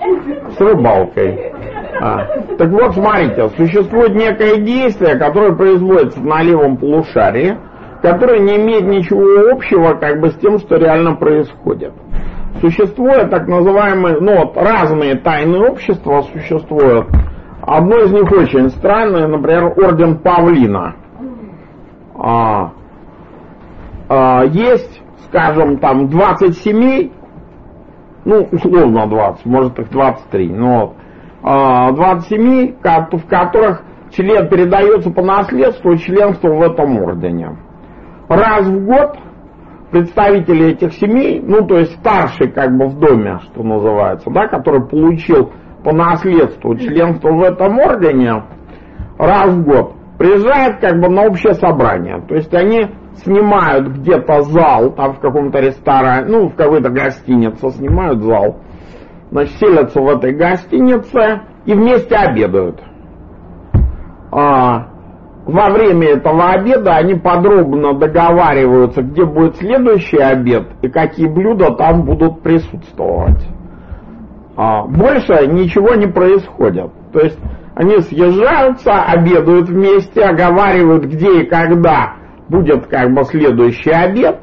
с рыбалкой. А. Так вот, смотрите, существует некое действие, которое производится на левом полушарии, которое не имеет ничего общего как бы с тем, что реально происходит. Существуют так называемые, ну вот разные тайные общества существуют. Одно из них очень странное, например, орден Павлина. А, а, есть, скажем, там 20 семей, ну, условно 20, может их 23, но вот, а, 20 семей, ко- в которых член передается по наследству членство в этом ордене. Раз в год представители этих семей, ну то есть старший как бы в доме, что называется, да, который получил по наследству членство в этом ордене, раз в год приезжает как бы на общее собрание. То есть они снимают где-то зал, там в каком-то ресторане, ну в какой-то гостинице снимают зал, значит, селятся в этой гостинице и вместе обедают. А, во время этого обеда они подробно договариваются, где будет следующий обед и какие блюда там будут присутствовать. А, больше ничего не происходит. То есть они съезжаются, обедают вместе, оговаривают, где и когда будет как бы следующий обед.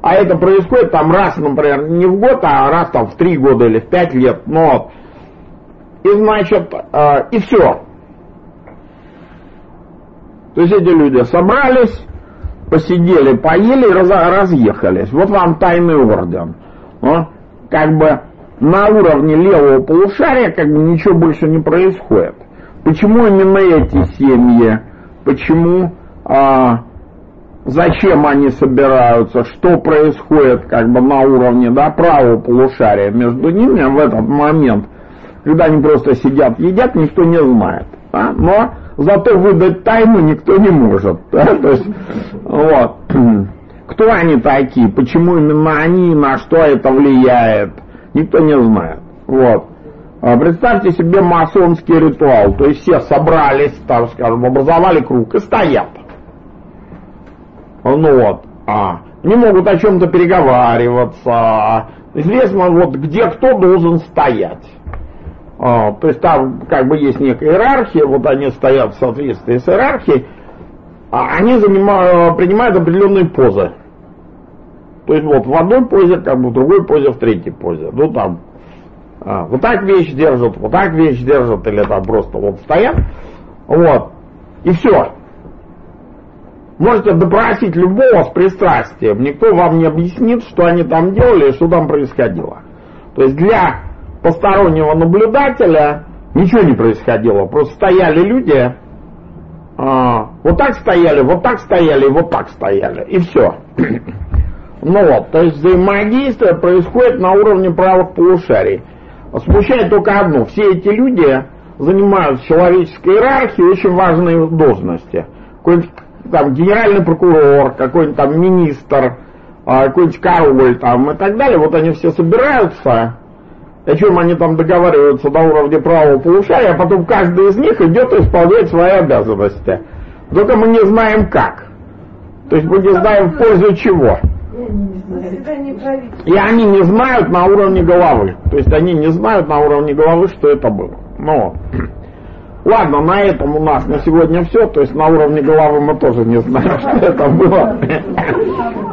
А это происходит там раз, например, не в год, а раз там в три года или в пять лет. Ну, вот. И значит, э, и все. То есть эти люди собрались, посидели, поели раз, разъехались. Вот вам тайный орден. Ну, как бы на уровне левого полушария как бы ничего больше не происходит. Почему именно эти семьи? Почему, а, зачем они собираются? Что происходит как бы на уровне да, правого полушария между ними в этот момент, когда они просто сидят, едят, никто не знает. Да? Но зато выдать тайну никто не может. Да? То есть, вот. Кто они такие? Почему именно они? На что это влияет? Никто не знает. Вот. А представьте себе масонский ритуал. То есть все собрались, там, скажем, образовали круг и стоят. Ну вот. А, не могут о чем-то переговариваться. Известно, вот где кто должен стоять. А, то есть там как бы есть некая иерархия, вот они стоят в соответствии с иерархией, а они занимают, принимают определенные позы. То есть вот в одной позе, как бы в другой позе, в третьей позе. Ну там а, вот так вещь держат, вот так вещь держат, или там просто вот стоят. Вот. И все. Можете допросить любого с пристрастием. Никто вам не объяснит, что они там делали и что там происходило. То есть для постороннего наблюдателя ничего не происходило. Просто стояли люди, а, вот так стояли, вот так стояли, вот так стояли. И все. Ну вот, то есть взаимодействие происходит на уровне правых полушарий. Смущает только одно. Все эти люди занимают в человеческой иерархии очень важные должности. Какой-нибудь там генеральный прокурор, какой-нибудь там министр, а, какой-нибудь король там и так далее. Вот они все собираются, о чем они там договариваются на уровне правого полушария, а потом каждый из них идет и исполняет свои обязанности. Только мы не знаем как. То есть мы не знаем в пользу чего. И они не знают на уровне головы. То есть они не знают на уровне головы, что это было. Ну, ладно, на этом у нас на сегодня все. То есть на уровне головы мы тоже не знаем, что это было.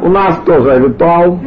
У нас тоже ритуал.